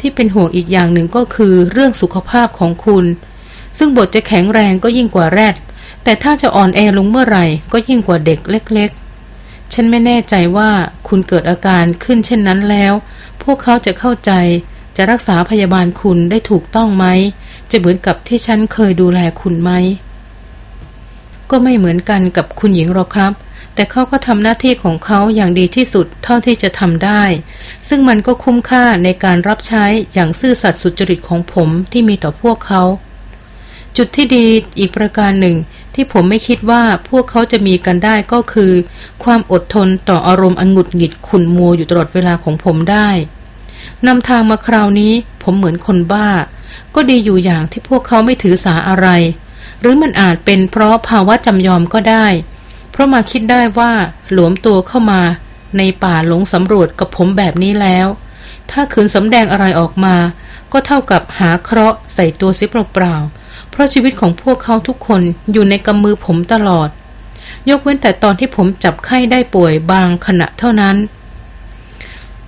ที่เป็นห่วงอีกอย่างหนึ่งก็คือเรื่องสุขภาพของคุณ ซึ่งบทจะแข็งแรงก็ยิ่งกว่าแรด แต่ถ้าจะอ่อนแอลงเมื่อไหร่ก็ยิ่งกว่าเด็กเล็ก ๆ ฉันไม่แน่ใจว่าคุณเกิดอาการขึ้นเช่นนั้นแล้ว พวกเขาจะเข้าใจจะรักษาพยาบาลคุณได้ถูกต้องไหม จะเหมือนกับที่ฉันเคยดูแลคุณไหม ก็ไม่เหมือนกันกับคุณหญิงหรอกครับ แต่เขาก็ทำหน้าที่ของเขาอย่างดีที่สุดเท่าที่จะทำได้ ซึ่งมันก็คุ้มค่าในการรับใช้อย่างซื่อสัตย์สุจริตของผมที่มีต่อพวกเขา จุดที่ดีอีกประการหนึ่ง ที่ผมไม่คิดว่าพวกเขาจะมีกันได้ก็คือ ความอดทนต่ออารมณ์องุดหงิดขุนมัวอยู่ตลอดเวลาของผมได้นำทางมาคราวนี้ผมเหมือนคนบ้า ก็ดีอยู่อย่างที่พวกเขาไม่ถือสาอะไร หรือมันอาจเป็นเพราะภาวะจำยอมก็ได้ เพราะมาคิดได้ว่าหลวมตัวเข้ามาในป่าหลงสำรวจกับผมแบบนี้แล้ว ถ้าคืนสำแดงอะไรออกมา ก็เท่ากับหาเคราะห์ใส่ตัวซิเปล่าๆเพราะชีวิตของพวกเขาทุกคนอยู่ในกำมือผมตลอด ยกเว้นแต่ตอนที่ผมจับไข้ได้ป่วยบางขณะเท่านั้น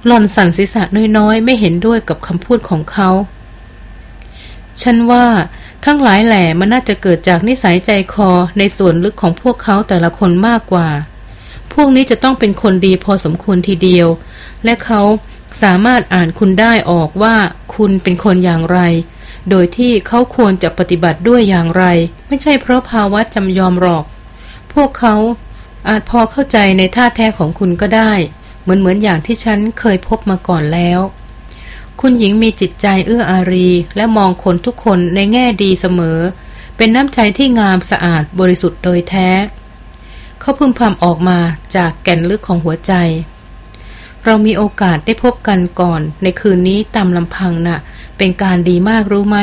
หล่อนสั่นศีรษะน้อยๆ ไม่เห็นด้วยกับคำพูดของเขา ฉันว่า ทั้งหลายแหล่มันน่าจะเกิดจากนิสัยใจคอในส่วนลึกของพวกเขาแต่ละคนมากกว่า พวกนี้จะต้องเป็นคนดีพอสมควรทีเดียว และเขาสามารถอ่านคุณได้ออกว่าคุณเป็นคนอย่างไร โดยที่เขาควรจะปฏิบัติด้วยอย่างไร ไม่ใช่เพราะภาวะจำยอมหรอก พวกเขาอาจพอเข้าใจในท่าแท้ของคุณก็ได้ เหมือนเหมือนอย่างที่ฉันเคยพบมาก่อนแล้ว คุณหญิงมีจิตใจเอื้ออารี และมองคนทุกคนในแง่ดีเสมอ เป็นน้ำใจที่งามสะอาดบริสุทธิ์โดยแท้ เขาพึมพำออกมาจากแก่นลึกของหัวใจ เรามีโอกาสได้พบกันก่อน ในคืนนี้ตามลำพังนะ่ะ เป็นการดีมากรู้ไหม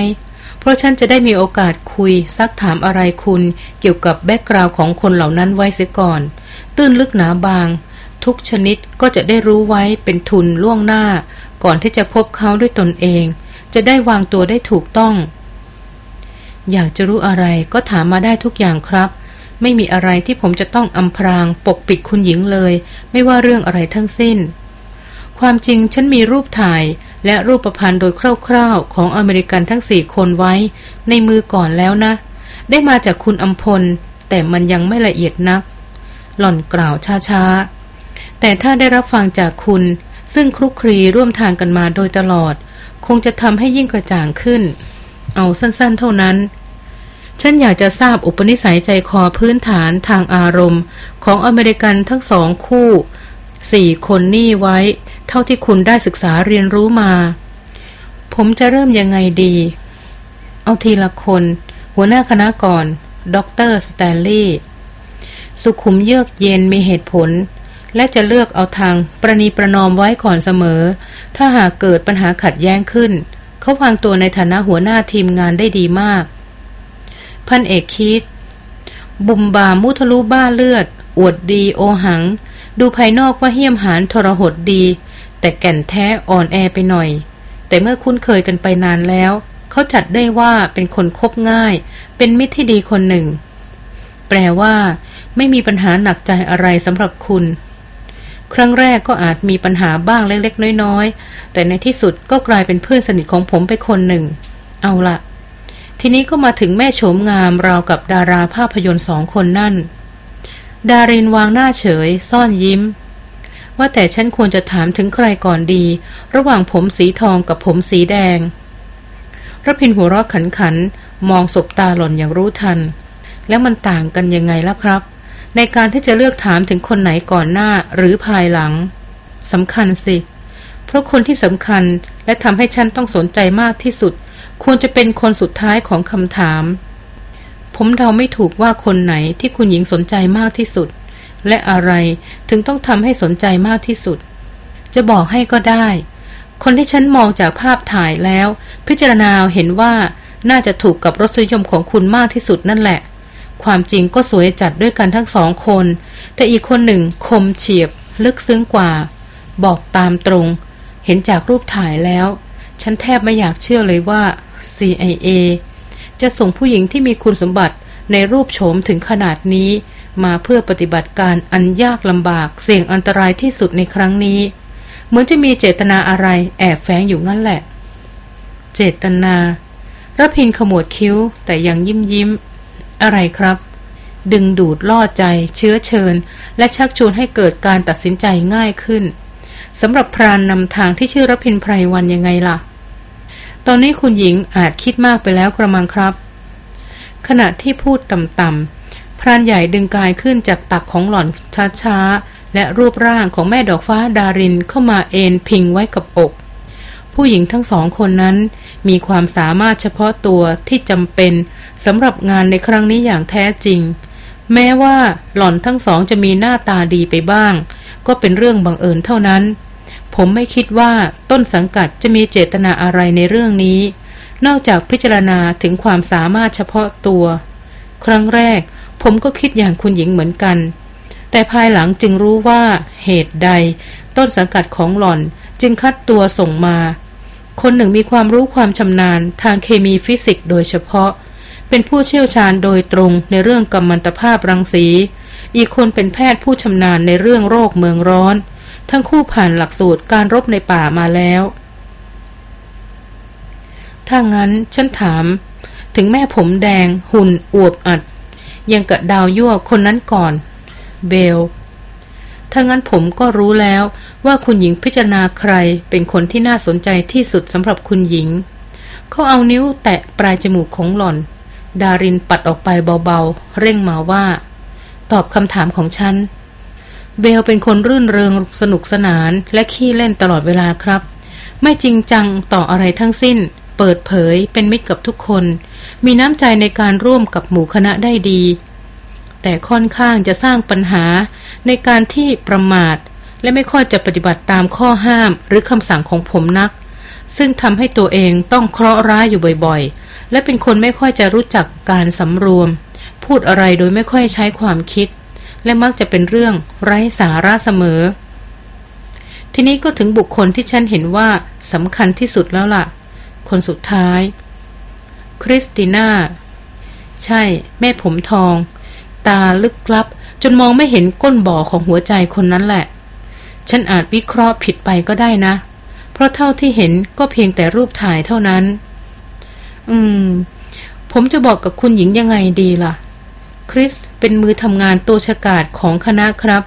เพราะฉันจะได้มีโอกาสคุยซักถามอะไรคุณ เกี่ยวกับแบ็กกราวของคนเหล่านั้นไว้เสียก่อน ตื้นลึกหนาบาง ทุกชนิดก็จะได้รู้ไว้เป็นทุนล่วงหน้า ก่อนที่จะพบเขาด้วยตนเอง จะได้วางตัวได้ถูกต้อง อยากจะรู้อะไรก็ถามมาได้ทุกอย่างครับ ไม่มีอะไรที่ผมจะต้องอำพรางปกปิดคุณหญิงเลย ไม่ว่าเรื่องอะไรทั้งสิ้น ความจริงฉันมีรูปถ่ายและรูปประพันธ์โดยคร่าวๆ ของอเมริกันทั้งสี่คนไว้ ในมือก่อนแล้วนะ ได้มาจากคุณอัมพล แต่มันยังไม่ละเอียดนัก หล่อนกล่าวช้าๆ แต่ถ้าได้รับฟังจากคุณ ซึ่งคลุกคลีร่วมทางกันมาโดยตลอด คงจะทำให้ยิ่งกระจ่างขึ้น เอาสั้นๆเท่านั้น ฉันอยากจะทราบอุปนิสัยใจคอพื้นฐานทางอารมณ์ ของอเมริกันทั้งสองคู่สี่คนนี่ไว้ เท่าที่คุณได้ศึกษาเรียนรู้มา ผมจะเริ่มยังไงดี เอาทีละคน หัวหน้าคณะก่อนด็อกเตอร์สแตนลีย์สุขุมเยือกเย็นมีเหตุผล และจะเลือกเอาทางประนีประนอมไว้ก่อนเสมอ ถ้าหากเกิดปัญหาขัดแย้งขึ้น เขาวางตัวในฐานะหัวหน้าทีมงานได้ดีมาก พันเอกคิด บุ่มบ่ามมุทะลุบ้าเลือด อวดดีโอหัง ดูภายนอกว่าเหี้ยมหาญทรหดดี แต่แก่นแท้อ่อนแอไปหน่อย แต่เมื่อคุ้นเคยกันไปนานแล้ว เขาจัดได้ว่าเป็นคนคบง่าย เป็นมิตรที่ดีคนหนึ่ง แปลว่า ไม่มีปัญหาหนักใจอะไรสำหรับคุณ ครั้งแรกก็อาจมีปัญหาบ้างเล็กๆ น้อยๆ แต่ในที่สุดก็กลายเป็นเพื่อนสนิทของผมไปคนหนึ่ง เอาละทีนี้ก็มาถึงแม่โฉมงามราวกับดาราภาพยนตร์สองคนนั่น ดารินวางหน้าเฉย ซ่อนยิ้ม ว่าแต่ฉันควรจะถามถึงใครก่อนดี ระหว่างผมสีทองกับผมสีแดงรพินหัวเราะขันขันมองศบตาหล่อนอย่างรู้ทัน แล้วมันต่างกันยังไงล่ะครับ ในการที่จะเลือกถามถึงคนไหนก่อนหน้าหรือภายหลังสำคัญสิ เพราะคนที่สำคัญและทำให้ฉันต้องสนใจมากที่สุด ควรจะเป็นคนสุดท้ายของคำถาม ผมเดาไม่ถูกว่าคนไหนที่คุณหญิงสนใจมากที่สุด และอะไรถึงต้องทำให้สนใจมากที่สุด จะบอกให้ก็ได้ คนที่ฉันมองจากภาพถ่ายแล้ว พิจารณาเห็นว่าน่าจะถูกกับรสนิยมของคุณมากที่สุดนั่นแหละ ความจริงก็สวยจัดด้วยกันทั้งสองคน แต่อีกคนหนึ่งคมเฉียบ ลึกซึ้งกว่า บอกตามตรง เห็นจากรูปถ่ายแล้ว ฉันแทบไม่อยากเชื่อเลยว่า CIA จะส่งผู้หญิงที่มีคุณสมบัติในรูปโฉมถึงขนาดนี้ มาเพื่อปฏิบัติการอันยากลำบากเสี่ยงอันตรายที่สุดในครั้งนี้ เหมือนจะมีเจตนาอะไรแอบแฝงอยู่งั้นแหละ เจตนารพินขมวดคิ้วแต่ยังยิ้มยิ้ม อะไรครับ ดึงดูดล่อใจ เชื้อเชิญ และชักชวนให้เกิดการตัดสินใจง่ายขึ้นสำหรับพรานนำทางที่ชื่อรพินไพรวันยังไงล่ะ ตอนนี้คุณหญิงอาจคิดมากไปแล้วกระมังครับ ขณะที่พูดต่ำๆพรานใหญ่ดึงกายขึ้นจากตักของหล่อนช้าๆ และรูปร่างของแม่ดอกฟ้าดารินเข้ามาเอนพิงไว้กับอก ผู้หญิงทั้งสองคนนั้น มีความสามารถเฉพาะตัวที่จำเป็น สำหรับงานในครั้งนี้อย่างแท้จริง แม้ว่าหล่อนทั้งสองจะมีหน้าตาดีไปบ้าง ก็เป็นเรื่องบังเอิญเท่านั้น ผมไม่คิดว่าต้นสังกัดจะมีเจตนาอะไรในเรื่องนี้ นอกจากพิจารณาถึงความสามารถเฉพาะตัว ครั้งแรกผมก็คิดอย่างคุณหญิงเหมือนกัน แต่ภายหลังจึงรู้ว่าเหตุใด ต้นสังกัดของหล่อนจึงคัดตัวส่งมา คนหนึ่งมีความรู้ความชำนาญทางเคมีฟิสิกส์โดยเฉพาะ เป็นผู้เชี่ยวชาญโดยตรงในเรื่องกัมมันตภาพรังสี อีกคนเป็นแพทย์ผู้ชำนาญในเรื่องโรคเมืองร้อน ทั้งคู่ผ่านหลักสูตรการรบในป่ามาแล้ว ถ้างั้นฉันถาม ถึงแม่ผมแดง หุ่นอวบอัด ยังกะดาวยั่วคนนั้นก่อน เบลถ้างั้นผมก็รู้แล้วว่าคุณหญิงพิจารณาใครเป็นคนที่น่าสนใจที่สุดสำหรับคุณหญิง เขาเอานิ้วแตะปลายจมูกของหล่อน ดารินปัดออกไปเบาๆ เร่งมาว่า ตอบคำถามของฉัน เบลเป็นคนรื่นเริงสนุกสนานและขี้เล่นตลอดเวลาครับ ไม่จริงจังต่ออะไรทั้งสิ้น เปิดเผยเป็นมิตรกับทุกคน มีน้ำใจในการร่วมกับหมู่คณะได้ดี แต่ค่อนข้างจะสร้างปัญหาในการที่ประมาท และไม่ค่อยจะปฏิบัติตามข้อห้ามหรือคำสั่งของผมนัก ซึ่งทำให้ตัวเองต้องเคราะห์ร้ายอยู่บ่อยๆ และเป็นคนไม่ค่อยจะรู้จักการสำรวม พูดอะไรโดยไม่ค่อยใช้ความคิด และมักจะเป็นเรื่องไร้สาระเสมอ ทีนี้ก็ถึงบุคคลที่ฉันเห็นว่าสำคัญที่สุดแล้วล่ะ คนสุดท้าย คริสติน่า ใช่ แม่ผมทอง ตาลึกลับ จนมองไม่เห็นก้นบ่อของหัวใจคนนั้นแหละ ฉันอาจวิเคราะห์ผิดไปก็ได้นะ เพราะเท่าที่เห็นก็เพียงแต่รูปถ่ายเท่านั้น อืม ผมจะบอกกับคุณหญิงยังไงดีล่ะ คริสเป็นมือทำงานตัวฉกาดของคณะครับ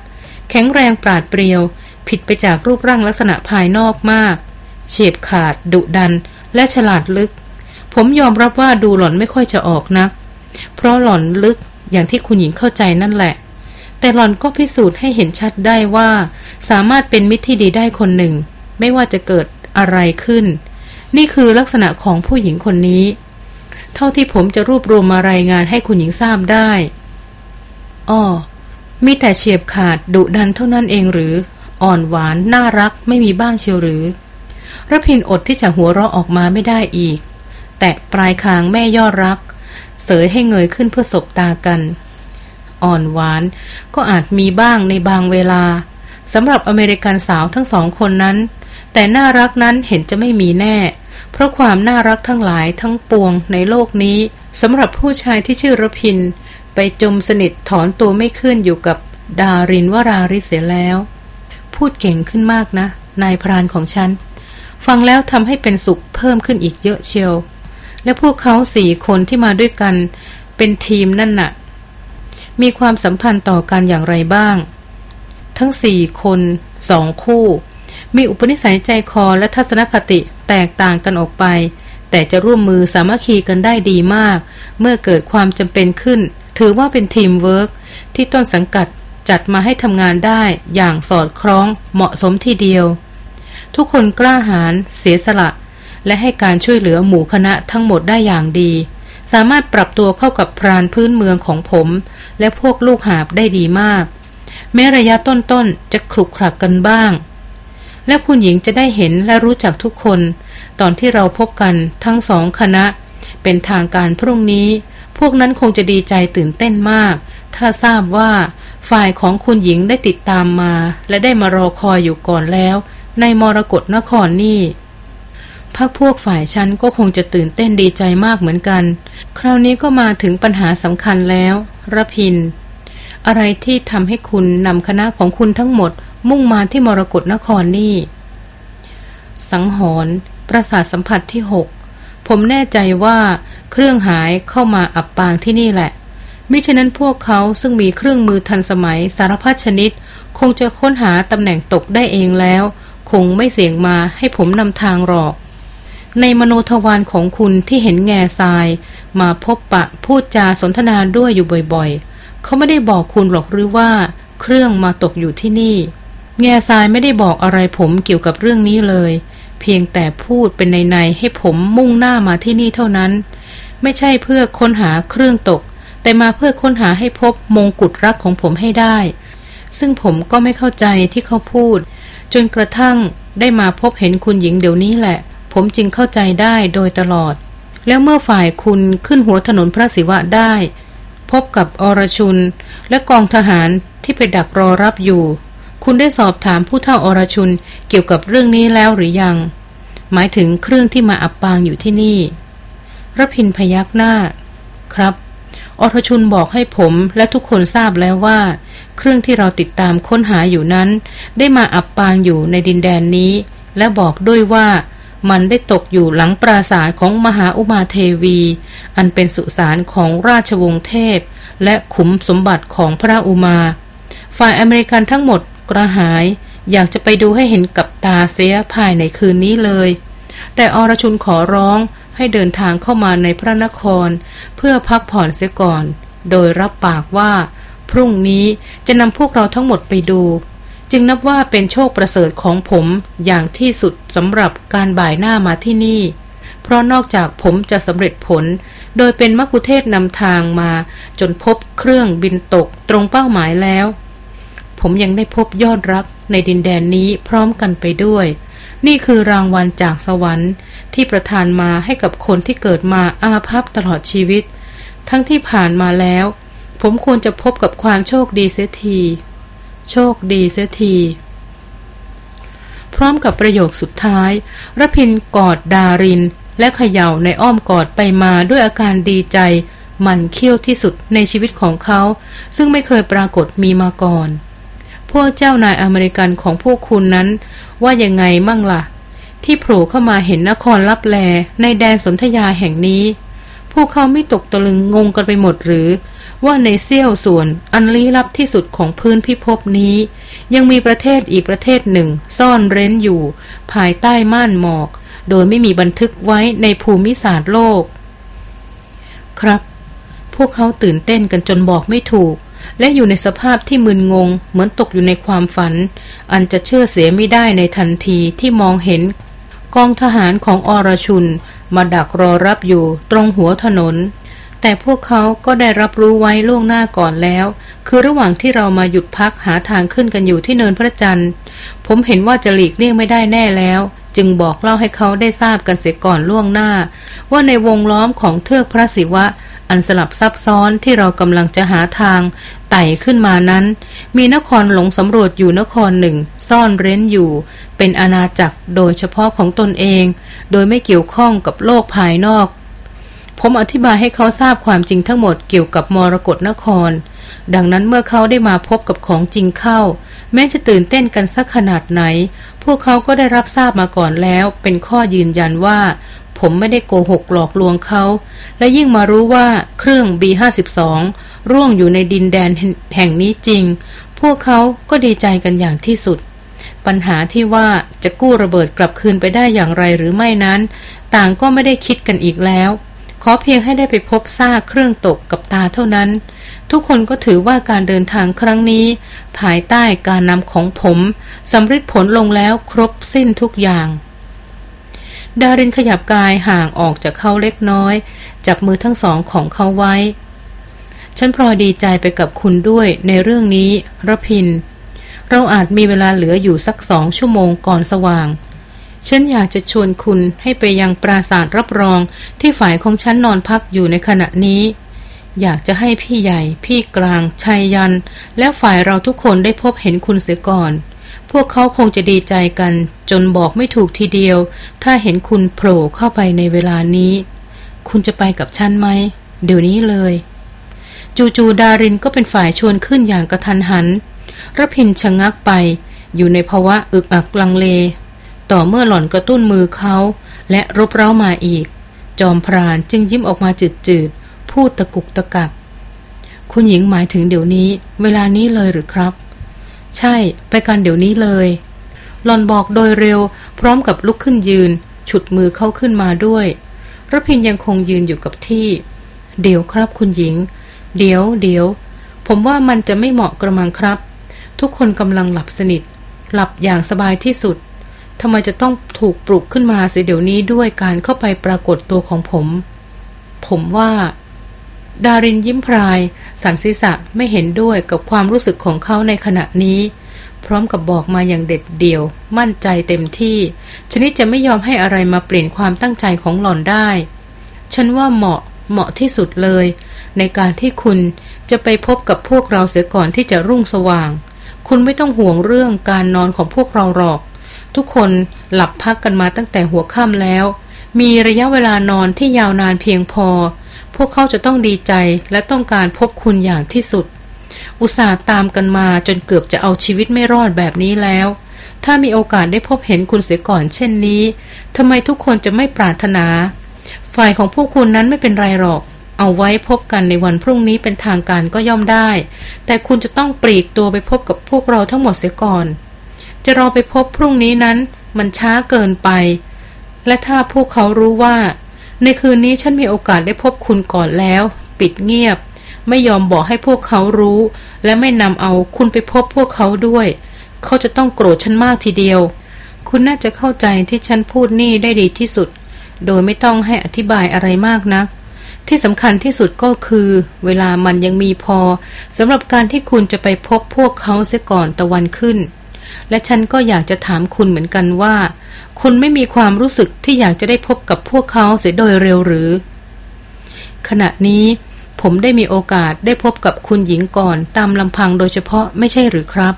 แข็งแรงปราดเปรียว ผิดไปจากรูปร่างลักษณะภายนอกมาก เฉียบขาด ดุดัน และฉลาดลึก ผมยอมรับว่าดูหล่อนไม่ค่อยจะออกนะัก เพราะหล่อนลึกอย่างที่คุณหญิงเข้าใจนั่นแหละ แต่หล่อนก็พิสูจน์ให้เห็นชัดได้ว่า สามารถเป็นมิตรที่ดีได้คนหนึ่ง ไม่ว่าจะเกิดอะไรขึ้น นี่คือลักษณะของผู้หญิงคนนี้ เท่าที่ผมจะรวบรวมมารายงานให้คุณหญิงทราบได้อ้อมีแต่เฉียบขาดดุดันเท่านั้นเองหรือ อ่อนหวาน น่ารักไม่มีบ้างเชียวหรือระพินอดที่จะหัวเราะออกมาไม่ได้อีก แตะปลายคางแม่ยอดรัก เสยให้เงยขึ้นเพื่อสบตากัน อ่อนหวานก็อาจมีบ้างในบางเวลาสำหรับอเมริกันสาวทั้งสองคนนั้น แต่น่ารักนั้นเห็นจะไม่มีแน่ เพราะความน่ารักทั้งหลายทั้งปวงในโลกนี้สำหรับผู้ชายที่ชื่อระพิน ไปจมสนิทถอนตัวไม่ขึ้นอยู่กับดารินวราริเสียแล้ว พูดเก่งขึ้นมากนะ นายพรานของฉัน ฟังแล้วทำให้เป็นสุขเพิ่มขึ้นอีกเยอะเชียว และพวกเขาสี่คนที่มาด้วยกัน เป็นทีมนั่นน่ะ มีความสัมพันธ์ต่อกันอย่างไรบ้าง ทั้งสี่คนสองคู่ มีอุปนิสัยใจคอและทัศนคติแตกต่างกันออกไป แต่จะร่วมมือสามัคคีกันได้ดีมาก เมื่อเกิดความจำเป็นขึ้น ถือว่าเป็นทีมเวิร์กที่ต้นสังกัดจัดมาให้ทำงานได้อย่างสอดคล้องเหมาะสมทีเดียว ทุกคนกล้าหาญเสียสละ และให้การช่วยเหลือหมู่คณะทั้งหมดได้อย่างดี สามารถปรับตัวเข้ากับพรานพื้นเมืองของผม และพวกลูกหาบได้ดีมาก แม้ระยะต้นๆจะคลุกคลักกันบ้าง และคุณหญิงจะได้เห็นและรู้จักทุกคน ตอนที่เราพบกันทั้งสองคณะ เป็นทางการพรุ่งนี้ พวกนั้นคงจะดีใจตื่นเต้นมาก ถ้าทราบว่าฝ่ายของคุณหญิงได้ติดตามมา และได้มารอคอยอยู่ก่อนแล้ว ในมรกรนครนี่พักพวกฝ่ายฉันก็คงจะตื่นเต้นดีใจมากเหมือนกัน คราวนี้ก็มาถึงปัญหาสำคัญแล้วระพิน อะไรที่ทำให้คุณนำคณะของคุณทั้งหมด มุ่งมาที่มรกรนครนี่ สังหรณ์ประสาทสัมผัสที่หกผมแน่ใจว่าเครื่องหายเข้ามาอับปางที่นี่แหละมิฉะนั้นพวกเขาซึ่งมีเครื่องมือทันสมัยสารพัดชนิด คงจะค้นหาตำแหน่งตกได้เองแล้ว คงไม่เสี่ยงมาให้ผมนำทางหรอก ในมโนทวารของคุณที่เห็นแง่ทราย มาพบปะพูดจาสนทนาด้วยอยู่บ่อยๆ เขเขาไม่ได้บอกคุณหรอกหรือว่า เครื่องมาตกอยู่ที่นี่ แง่ทรายไม่ได้บอกอะไรผมเกี่ยวกับเรื่องนี้เลย เพียงแต่พูดเป็นในๆให้ผมมุ่งหน้ามาที่นี่เท่านั้น ไม่ใช่เพื่อค้นหาเครื่องตก แต่มาเพื่อค้นหาให้พบมงกุฎรักของผมให้ได้ ซึ่งผมก็ไม่เข้าใจที่เขาพูด จนกระทั่งได้มาพบเห็นคุณหญิงเดี๋ยวนี้แหละ ผมจึงเข้าใจได้โดยตลอด แล้วเมื่อฝ่ายคุณขึ้นหัวถนนพระศิวะได้ พบกับอรชุนและกองทหารที่ไปดักรอรับอยู่ คุณได้สอบถามผู้เฒ่าอรชุนเกี่ยวกับเรื่องนี้แล้วหรือยัง หมายถึงเครื่องที่มาอับปางอยู่ที่นี่รพินพยักหน้า ครับ อรชุนบอกให้ผมและทุกคนทราบแล้วว่า เครื่องที่เราติดตามค้นหาอยู่นั้น ได้มาอับปางอยู่ในดินแดนนี้ และบอกด้วยว่ามันได้ตกอยู่หลังปราสาทของมหาอุมาเทวี อันเป็นสุสานของราชวงศ์เทพ และขุมสมบัติของพระอุมา ฝ่ายอเมริกันทั้งหมด กระหาย อยากจะไปดูให้เห็นกับตาเสียภายในคืนนี้เลย แต่อรชุนขอร้องให้เดินทางเข้ามาในพระนคร เพื่อพักผ่อนเสียก่อน โดยรับปากว่า พรุ่งนี้จะนำพวกเราทั้งหมดไปดู จึงนับว่าเป็นโชคประเสริฐของผมอย่างที่สุดสำหรับการบ่ายหน้ามาที่นี่ เพราะนอกจากผมจะสำเร็จผล โดยเป็นมักคุเทศนำทางมาจนพบเครื่องบินตกตรงเป้าหมายแล้ว ผมยังได้พบยอดรักในดินแดนนี้พร้อมกันไปด้วย นี่คือรางวัลจากสวรรค์ ที่ประทานมาให้กับคนที่เกิดมาอาภัพตลอดชีวิต ทั้งที่ผ่านมาแล้ว ผมควรจะพบกับความโชคดีเสียที โชคดีเสียทีพร้อมกับประโยคสุดท้ายรพินกอดดาริน และเขย่าในอ้อมกอดไปมาด้วยอาการดีใจ มันเขี้ยวที่สุดในชีวิตของเขา ซึ่งไม่เคยปรากฏมีมาก่อน พวกเจ้านายอเมริกันของพวกคุณนั้น ว่ายังไงมั่งละ่ะ ที่โผล่เข้ามาเห็นนครลับแลในแดนสนธยาแห่งนี้ พวกเขาไม่ตกตะลึงงงกันไปหมดหรือ ว่าในเซี่ยวส่วนอันลี้ลับที่สุดของพื้นพิภพนี้ ยังมีประเทศอีกประเทศหนึ่ง ซ่อนเร้นอยู่ ภายใต้ม่านหมอก โดยไม่มีบันทึกไว้ในภูมิศาสตร์โลก ครับ พวกเขาตื่นเต้นกันจนบอกไม่ถูก และอยู่ในสภาพที่มึนงง เหมือนตกอยู่ในความฝัน อันจะเชื่อเสียไม่ได้ในทันทีที่มองเห็น กองทหารของอรชุน มาดักรอรับอยู่ตรงหัวถนน แต่พวกเขาก็ได้รับรู้ไว้ล่วงหน้าก่อนแล้ว คือระหว่างที่เรามาหยุดพักหาทางขึ้นกันอยู่ที่เนินพระจันทร์ ผมเห็นว่าจะหลีกเลี่ยงไม่ได้แน่แล้วจึงบอกเล่าให้เขาได้ทราบกันเสียก่อนล่วงหน้า ว่าในวงล้อมของเทือกพระศิวะ อันสลับซับซ้อนที่เรากำลังจะหาทาง ไต่ขึ้นมานั้น มีนครหลงสำรวจอยู่นครหนึ่ง ซ่อนเร้นอยู่ เป็นอาณาจักรโดยเฉพาะของตนเอง โดยไม่เกี่ยวข้องกับโลกภายนอก ผมอธิบายให้เขาทราบความจริงทั้งหมดเกี่ยวกับมรกรนคร ดังนั้นเมื่อเขาได้มาพบกับของจริงเข้า แม้จะตื่นเต้นกันสักขนาดไหน พวกเขาก็ได้รับทราบมาก่อนแล้ว เป็นข้อยืนยันว่า ผมไม่ได้โกหกหลอกลวงเขา และยิ่งมารู้ว่าเครื่อง B52 ร่วงอยู่ในดินแดนแห่งนี้จริง พวกเขาก็ดีใจกันอย่างที่สุด ปัญหาที่ว่าจะกู้ระเบิดกลับคืนไปได้อย่างไรหรือไม่นั้น ต่างก็ไม่ได้คิดกันอีกแล้ว ขอเพียงให้ได้ไปพบซากเครื่องตกกับตาเท่านั้น ทุกคนก็ถือว่าการเดินทางครั้งนี้ ภายใต้การนำของผมสำเร็จผลลงแล้วครบสิ้นทุกอย่าง ดารินขยับกายห่างออกจากเขาเล็กน้อย จับมือทั้งสองของเขาไว้ ฉันพลอยดีใจไปกับคุณด้วยในเรื่องนี้ระพิน เราอาจมีเวลาเหลืออยู่สักสองชั่วโมงก่อนสว่าง ฉันอยากจะชวนคุณให้ไปยังปราสาทรับรองที่ฝ่ายของฉันนอนพักอยู่ในขณะนี้ อยากจะให้พี่ใหญ่ พี่กลางชายยัน และฝ่ายเราทุกคนได้พบเห็นคุณเสียก่อน พวกเขาคงจะดีใจกัน จนบอกไม่ถูกทีเดียว ถ้าเห็นคุณโผล่เข้าไปในเวลานี้ คุณจะไปกับฉันไหม เดี๋ยวนี้เลย จูๆดารินก็เป็นฝ่ายชวนขึ้นอย่างกระทันหันรพินชะงักไป อยู่ในภาวะอึกอักลังเล ต่อเมื่อหล่อนกระตุ้นมือเขา และรบเร้ามาอีก จอมพรานจึงยิ้มออกมาจืดๆ พูดตะกุกตะกัก คุณหญิงหมายถึงเดี๋ยวนี้ เวลานี้เลยหรือครับ ใช่ไปกันเดี๋ยวนี้เลย หลอนบอกโดยเร็ว พร้อมกับลุกขึ้นยืน ฉุดมือเข้าขึ้นมาด้วยรพินยังคงยืนอยู่กับที่ เดี๋ยวครับคุณหญิง เดี๋ยวเดี๋ยว ผมว่ามันจะไม่เหมาะกระมังครับ ทุกคนกำลังหลับสนิท หลับอย่างสบายที่สุดทำไมจะต้องถูกปลุกขึ้นมาเสียเดี๋ยวนี้ด้วยการเข้าไปปรากฏตัวของผม ผมว่า ดารินยิ้มพราย สันศีษะไม่เห็นด้วยกับความรู้สึกของเขาในขณะนี้ พร้อมกับบอกมาอย่างเด็ดเดี่ยว มั่นใจเต็มที่ ชนิดจะไม่ยอมให้อะไรมาเปลี่ยนความตั้งใจของหล่อนได้ ฉันว่าเหมาะเหมาะที่สุดเลย ในการที่คุณจะไปพบกับพวกเราเสียก่อนที่จะรุ่งสว่าง คุณไม่ต้องห่วงเรื่องการนอนของพวกเราหรอก ทุกคนหลับพักกันมาตั้งแต่หัวค่ำแล้ว มีระยะเวลานอนที่ยาวนานเพียงพอ พวกเขาจะต้องดีใจและต้องการพบคุณอย่างที่สุด อุตส่าห์ตามกันมาจนเกือบจะเอาชีวิตไม่รอดแบบนี้แล้ว ถ้ามีโอกาสได้พบเห็นคุณเสียก่อน เช่นนี้ทำไมทุกคนจะไม่ปรารถนา ฝ่ายของพวกคุณนั้นไม่เป็นไรหรอก เอาไว้พบกันในวันพรุ่งนี้เป็นทางการก็ย่อมได้ แต่คุณจะต้องปลีกตัวไปพบกับพวกเราทั้งหมดเสียก่อน จะรอไปพบพรุ่งนี้นั้นมันช้าเกินไป และถ้าพวกเขารู้ว่า ในคืนนี้ฉันมีโอกาสได้พบคุณก่อนแล้ว ปิดเงียบ ไม่ยอมบอกให้พวกเขารู้ และไม่นำเอาคุณไปพบพวกเขาด้วย เขาจะต้องโกรธฉันมากทีเดียว คุณน่าจะเข้าใจที่ฉันพูดนี่ได้ดีที่สุด โดยไม่ต้องให้อธิบายอะไรมากนะัก ที่สำคัญที่สุดก็คือ เวลามันยังมีพอสำหรับการที่คุณจะไปพบพวกเขาเสียก่อนตะวันขึ้น และฉันก็อยากจะถามคุณเหมือนกันว่า คุณไม่มีความรู้สึกที่อยากจะได้พบกับพวกเขาเสียโดยเร็วหรือ ขณะนี้ผมได้มีโอกาสได้พบกับคุณหญิงก่อนตามลำพังโดยเฉพาะไม่ใช่หรือครับ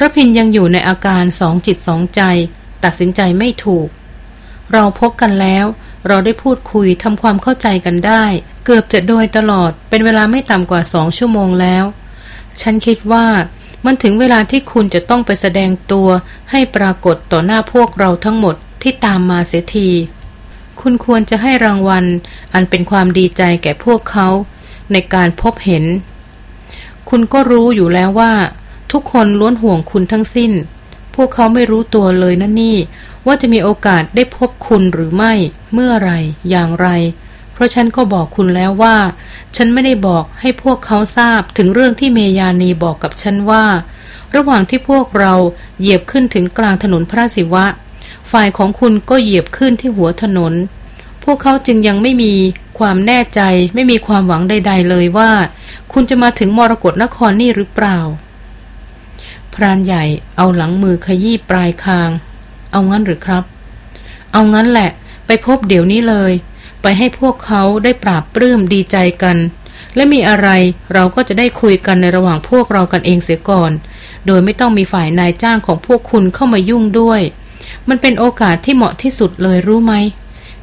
รพินยังอยู่ในอาการสองจิตสองใจ ตัดสินใจไม่ถูก เราพบกันแล้ว เราได้พูดคุยทำความเข้าใจกันได้ เกือบจะโดยตลอดเป็นเวลาไม่ต่ำกว่าสองชั่วโมงแล้ว ฉันคิดว่า มันถึงเวลาที่คุณจะต้องไปแสดงตัวให้ปรากฏต่อหน้าพวกเราทั้งหมดที่ตามมาเสียที คุณควรจะให้รางวัล อันเป็นความดีใจแก่พวกเขา ในการพบเห็น คุณก็รู้อยู่แล้วว่า ทุกคนล้วนห่วงคุณทั้งสิ้น พวกเขาไม่รู้ตัวเลยนะนี่ ว่าจะมีโอกาสได้พบคุณหรือไม่ เมื่อไรอย่างไร เพราะฉันก็บอกคุณแล้วว่า ฉันไม่ได้บอกให้พวกเขาทราบถึงเรื่องที่เมยานีบอกกับฉันว่า ระหว่างที่พวกเราเหยียบขึ้นถึงกลางถนนพระศิวะ ฝ่ายของคุณก็เหยียบขึ้นที่หัวถนน พวกเขาจึงยังไม่มีความแน่ใจไม่มีความหวังใด ๆ เลยว่า คุณจะมาถึงมรกรนครนี่หรือเปล่า พรานใหญ่เอาหลังมือขยี้ปลายคาง เอางั้นหรือครับ เอางั้นแหละ ไปพบเดี๋ยวนี้เลย ไปให้พวกเขาได้ปราบปลื้มดีใจกัน และมีอะไรเราก็จะได้คุยกันในระหว่างพวกเรากันเองเสียก่อน โดยไม่ต้องมีฝ่ายนายจ้างของพวกคุณเข้ามายุ่งด้วย มันเป็นโอกาสที่เหมาะที่สุดเลยรู้ไหม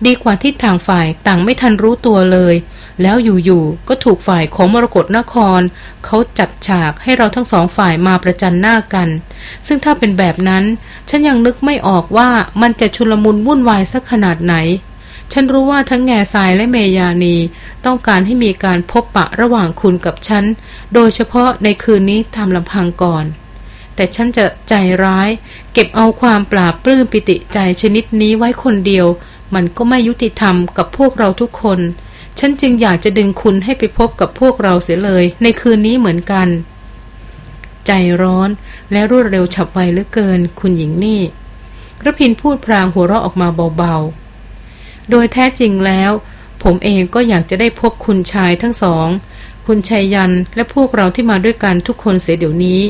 ดีกว่าที่ทางฝ่ายต่างไม่ทันรู้ตัวเลย แล้วอยู่ๆก็ถูกฝ่ายของมรกรนคร เขาจัดฉากให้เราทั้งสองฝ่ายมาประจันหน้ากัน ซึ่งถ้าเป็นแบบนั้น ฉันยังนึกไม่ออกว่ามันจะชุลมุนวุ่นวายสักขนาดไหน ฉันรู้ว่าทั้งแง่ทรายและเมยานี ต้องการให้มีการพบปะระหว่างคุณกับฉัน โดยเฉพาะในคืนนี้ทำลำพังก่อน แต่ฉันจะใจร้าย เก็บเอาความปราบปลื้มปิติใจชนิดนี้ไว้คนเดียว มันก็ไม่ยุติธรรมกับพวกเราทุกคน ฉันจึงอยากจะดึงคุณให้ไปพบกับพวกเราเสียเลย ในคืนนี้เหมือนกัน ใจร้อนและรวดเร็วฉับไวเหลือเกิน คุณหญิงนี่ระพินพูดพรางหัวเราะออกมาเบาๆ โดยแท้จริงแล้ว ผมเองก็อยากจะได้พบคุณชายทั้งสอง คุณชัยยันและพวกเราที่มาด้วยกันทุกคนเสียเดี๋ยวนี้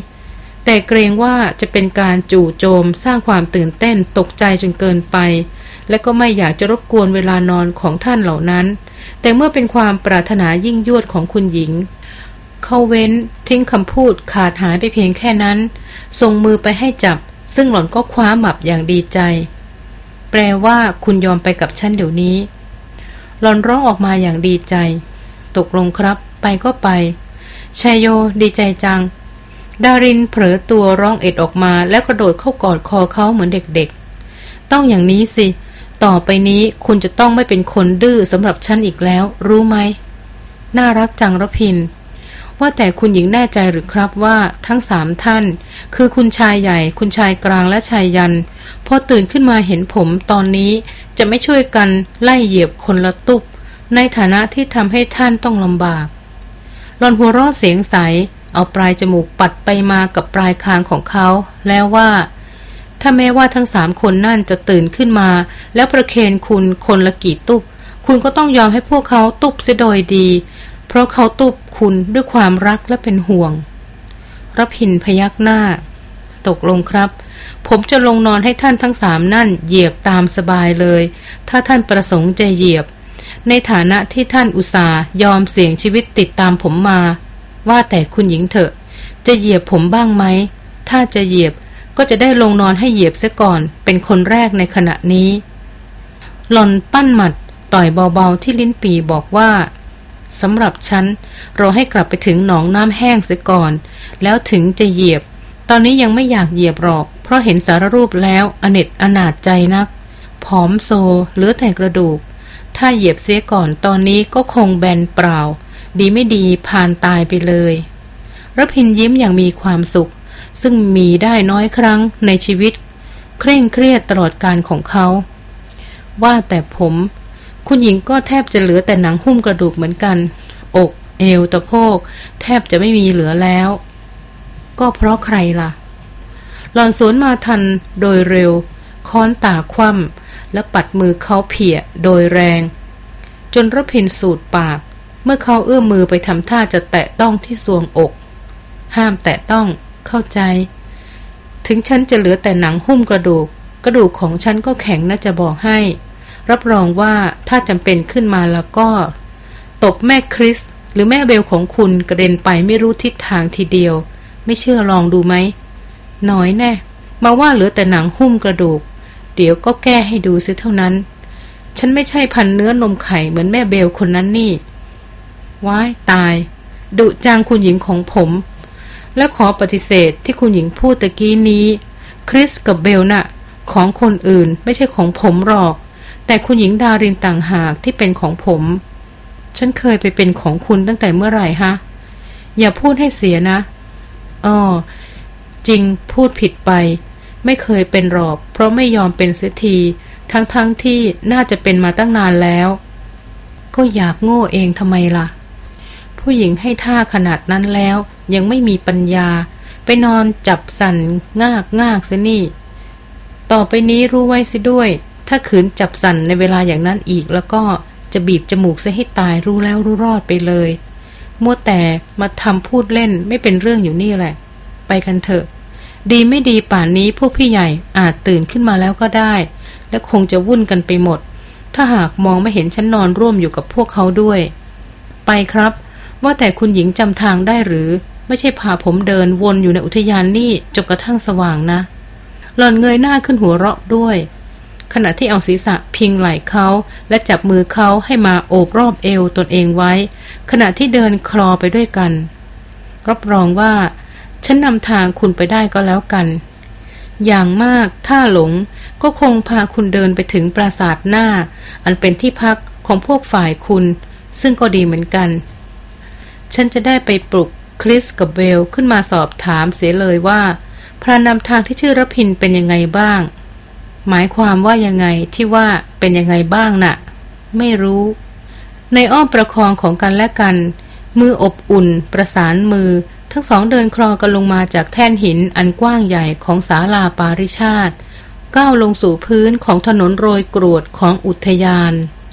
แต่เกรงว่าจะเป็นการจู่โจมสร้างความตื่นเต้นตกใจจนเกินไป และก็ไม่อยากจะรบกวนเวลานอนของท่านเหล่านั้น แต่เมื่อเป็นความปรารถนายิ่งยวดของคุณหญิงเขาเว้นทิ้งคำพูดขาดหายไปเพียงแค่นั้น ส่งมือไปให้จับ ซึ่งหล่อนก็คว้าหมับอย่างดีใจ แปลว่าคุณยอมไปกับฉันเดี๋ยวนี้ หลอนร้องออกมาอย่างดีใจ ตกลงครับ ไปก็ไปชายโยดีใจจัง ดารินเผลอตัวร้องเอ็ดออกมาแล้วกระโดดเข้ากอดคอเขาเหมือนเด็กๆ ต้องอย่างนี้สิ ต่อไปนี้คุณจะต้องไม่เป็นคนดื้อสำหรับฉันอีกแล้ว รู้ไหม น่ารักจังระพิน ว่าแต่คุณหญิงแน่ใจหรือครับว่าทั้งสามท่าน คือคุณชายใหญ่ คุณชายกลางและชายยัน พอตื่นขึ้นมาเห็นผมตอนนี้จะไม่ช่วยกันไล่เหยียบคนละตุบในฐานะที่ทำให้ท่านต้องลำบากหลอนหัวรอดเสียงใส เอาปลายจมูกปัดไปมากับปลายคางของเขา แล้วว่า ถ้าแม้ว่าทั้งสามคนนั่นจะตื่นขึ้นมา แล้วประเคนคุณคนละกี่ตุบคุณก็ต้องยอมให้พวกเขาตุบเสียโดยดี เพราะเขาตุบคุณด้วยความรักและเป็นห่วงรับหินพยักหน้า ตกลงครับ ผมจะลงนอนให้ท่านทั้งสามนั่นเหยียบตามสบายเลย ถ้าท่านประสงค์จะเหยียบ ในฐานะที่ท่านอุตส่าห์ยอมเสี่ยงชีวิตติดตามผมมา ว่าแต่คุณหญิงเถอะ จะเหยียบผมบ้างไหม ถ้าจะเหยียบก็จะได้ลงนอนให้เหยียบเสียก่อน เป็นคนแรกในขณะนี้ หล่อนปั้นหมัดต่อยเบาๆที่ลิ้นปีบอกว่า สำหรับฉันเราให้กลับไปถึงหนองน้ำแห้งเสียก่อน แล้วถึงจะเหยียบ ตอนนี้ยังไม่อยากเหยียบหรอก เพราะเห็นสารรูปแล้วอเนจอนาจใจนัก ผอมโซเหลือแต่กระดูก ถ้าเหยียบเสียก่อนตอนนี้ก็คงแบนเปล่า ดีไม่ดีผ่านตายไปเลยรพินยิ้มอย่างมีความสุข ซึ่งมีได้น้อยครั้งในชีวิต เคร่งเครียดตลอดการของเขา ว่าแต่ผม คุณหญิงก็แทบจะเหลือแต่หนังหุ้มกระดูกเหมือนกัน อก เอวตะโพก แทบจะไม่มีเหลือแล้ว ก็เพราะใครล่ะ หลอนสวนมาทันโดยเร็ว ค้อนตาคว่ำและปัดมือเขาเพียโดยแรง จนรพินสูดปาก เมื่อเขาเอื้อมมือไปทำท่าจะแตะต้องที่สวงอก ห้ามแตะต้องเข้าใจ ถึงฉันจะเหลือแต่หนังหุ้มกระดูก กระดูกของฉันก็แข็งน่าจะบอกให้ รับรองว่าถ้าจำเป็นขึ้นมาแล้วก็ ตบแม่คริส หรือแม่เบลของคุณกระเด็นไปไม่รู้ทิศทางทีเดียว ไม่เชื่อลองดูไหมน้อยแน่ มาว่าเหลือแต่หนังหุ้มกระดูก เดี๋ยวก็แก้ให้ดูซิเท่านั้น ฉันไม่ใช่พันเนื้อนมไข่เหมือนแม่เบลคนนั้นนี่ว้ายตาย ดุจางคุณหญิงของผม และขอปฏิเสธที่คุณหญิงพูดตะกี้นี้ คริสกับเบลนะ่ะ ของคนอื่นไม่ใช่ของผมหรอก แต่คุณหญิงดารินต่างหากที่เป็นของผม ฉันเคยไปเป็นของคุณตั้งแต่เมื่อไหร่ฮะ อย่าพูดให้เสียนะอ๋อจริงพูดผิดไป ไม่เคยเป็นหรอก เพราะไม่ยอมเป็นเสียที ทั้งๆทที่น่าจะเป็นมาตั้งนานแล้ว ก็อยากโง่เองทำไมล่ะ ผู้หญิงให้ท่าขนาดนั้นแล้ว ยังไม่มีปัญญา ไปนอนจับสันงากงากซะนี่ ต่อไปนี้รู้ไว้สิด้วย ถ้าขืนจับสั่นในเวลาอย่างนั้นอีกแล้วก็จะบีบจมูกซะให้ตายรู้แล้วรู้รอดไปเลย มัวแต่มาทำพูดเล่นไม่เป็นเรื่องอยู่นี่แหละ ไปกันเถอะ ดีไม่ดีป่านนี้พวกพี่ใหญ่อาจตื่นขึ้นมาแล้วก็ได้ และคงจะวุ่นกันไปหมด ถ้าหากมองไม่เห็นฉันนอนร่วมอยู่กับพวกเขาด้วย ไปครับ ว่าแต่คุณหญิงจำทางได้หรือ ไม่ใช่พาผมเดินวนอยู่ในอุทยานนี่จนกระทั่งสว่างนะ หล่อนเงยหน้าขึ้นหัวเราะด้วย ขณะที่เอาศีรษะพิงไหล่เขาและจับมือเขาให้มาโอบรอบเอวตนเองไว้ ขณะที่เดินคลอไปด้วยกัน รับรองว่า ฉันนำทางคุณไปได้ก็แล้วกัน อย่างมากถ้าหลงก็คงพาคุณเดินไปถึงปราสาทหน้า อันเป็นที่พักของพวกฝ่ายคุณ ซึ่งก็ดีเหมือนกัน ฉันจะได้ไปปลุกคริสกับเบลขึ้นมาสอบถามเสียเลยว่าพระนำทางที่ชื่อรพินเป็นยังไงบ้าง หมายความว่ายังไงที่ว่าเป็นยังไงบ้างนะ่ะ ไม่รู้ ในอ้อมประคองของกันและกัน มืออบอุ่น ประสานมือ ทั้งสองเดินคลอกันลงมาจากแท่นหินอันกว้างใหญ่ของศาลาปาริชาติก้าวลงสู่พื้นของถนนโรยกรวดของอุทยาน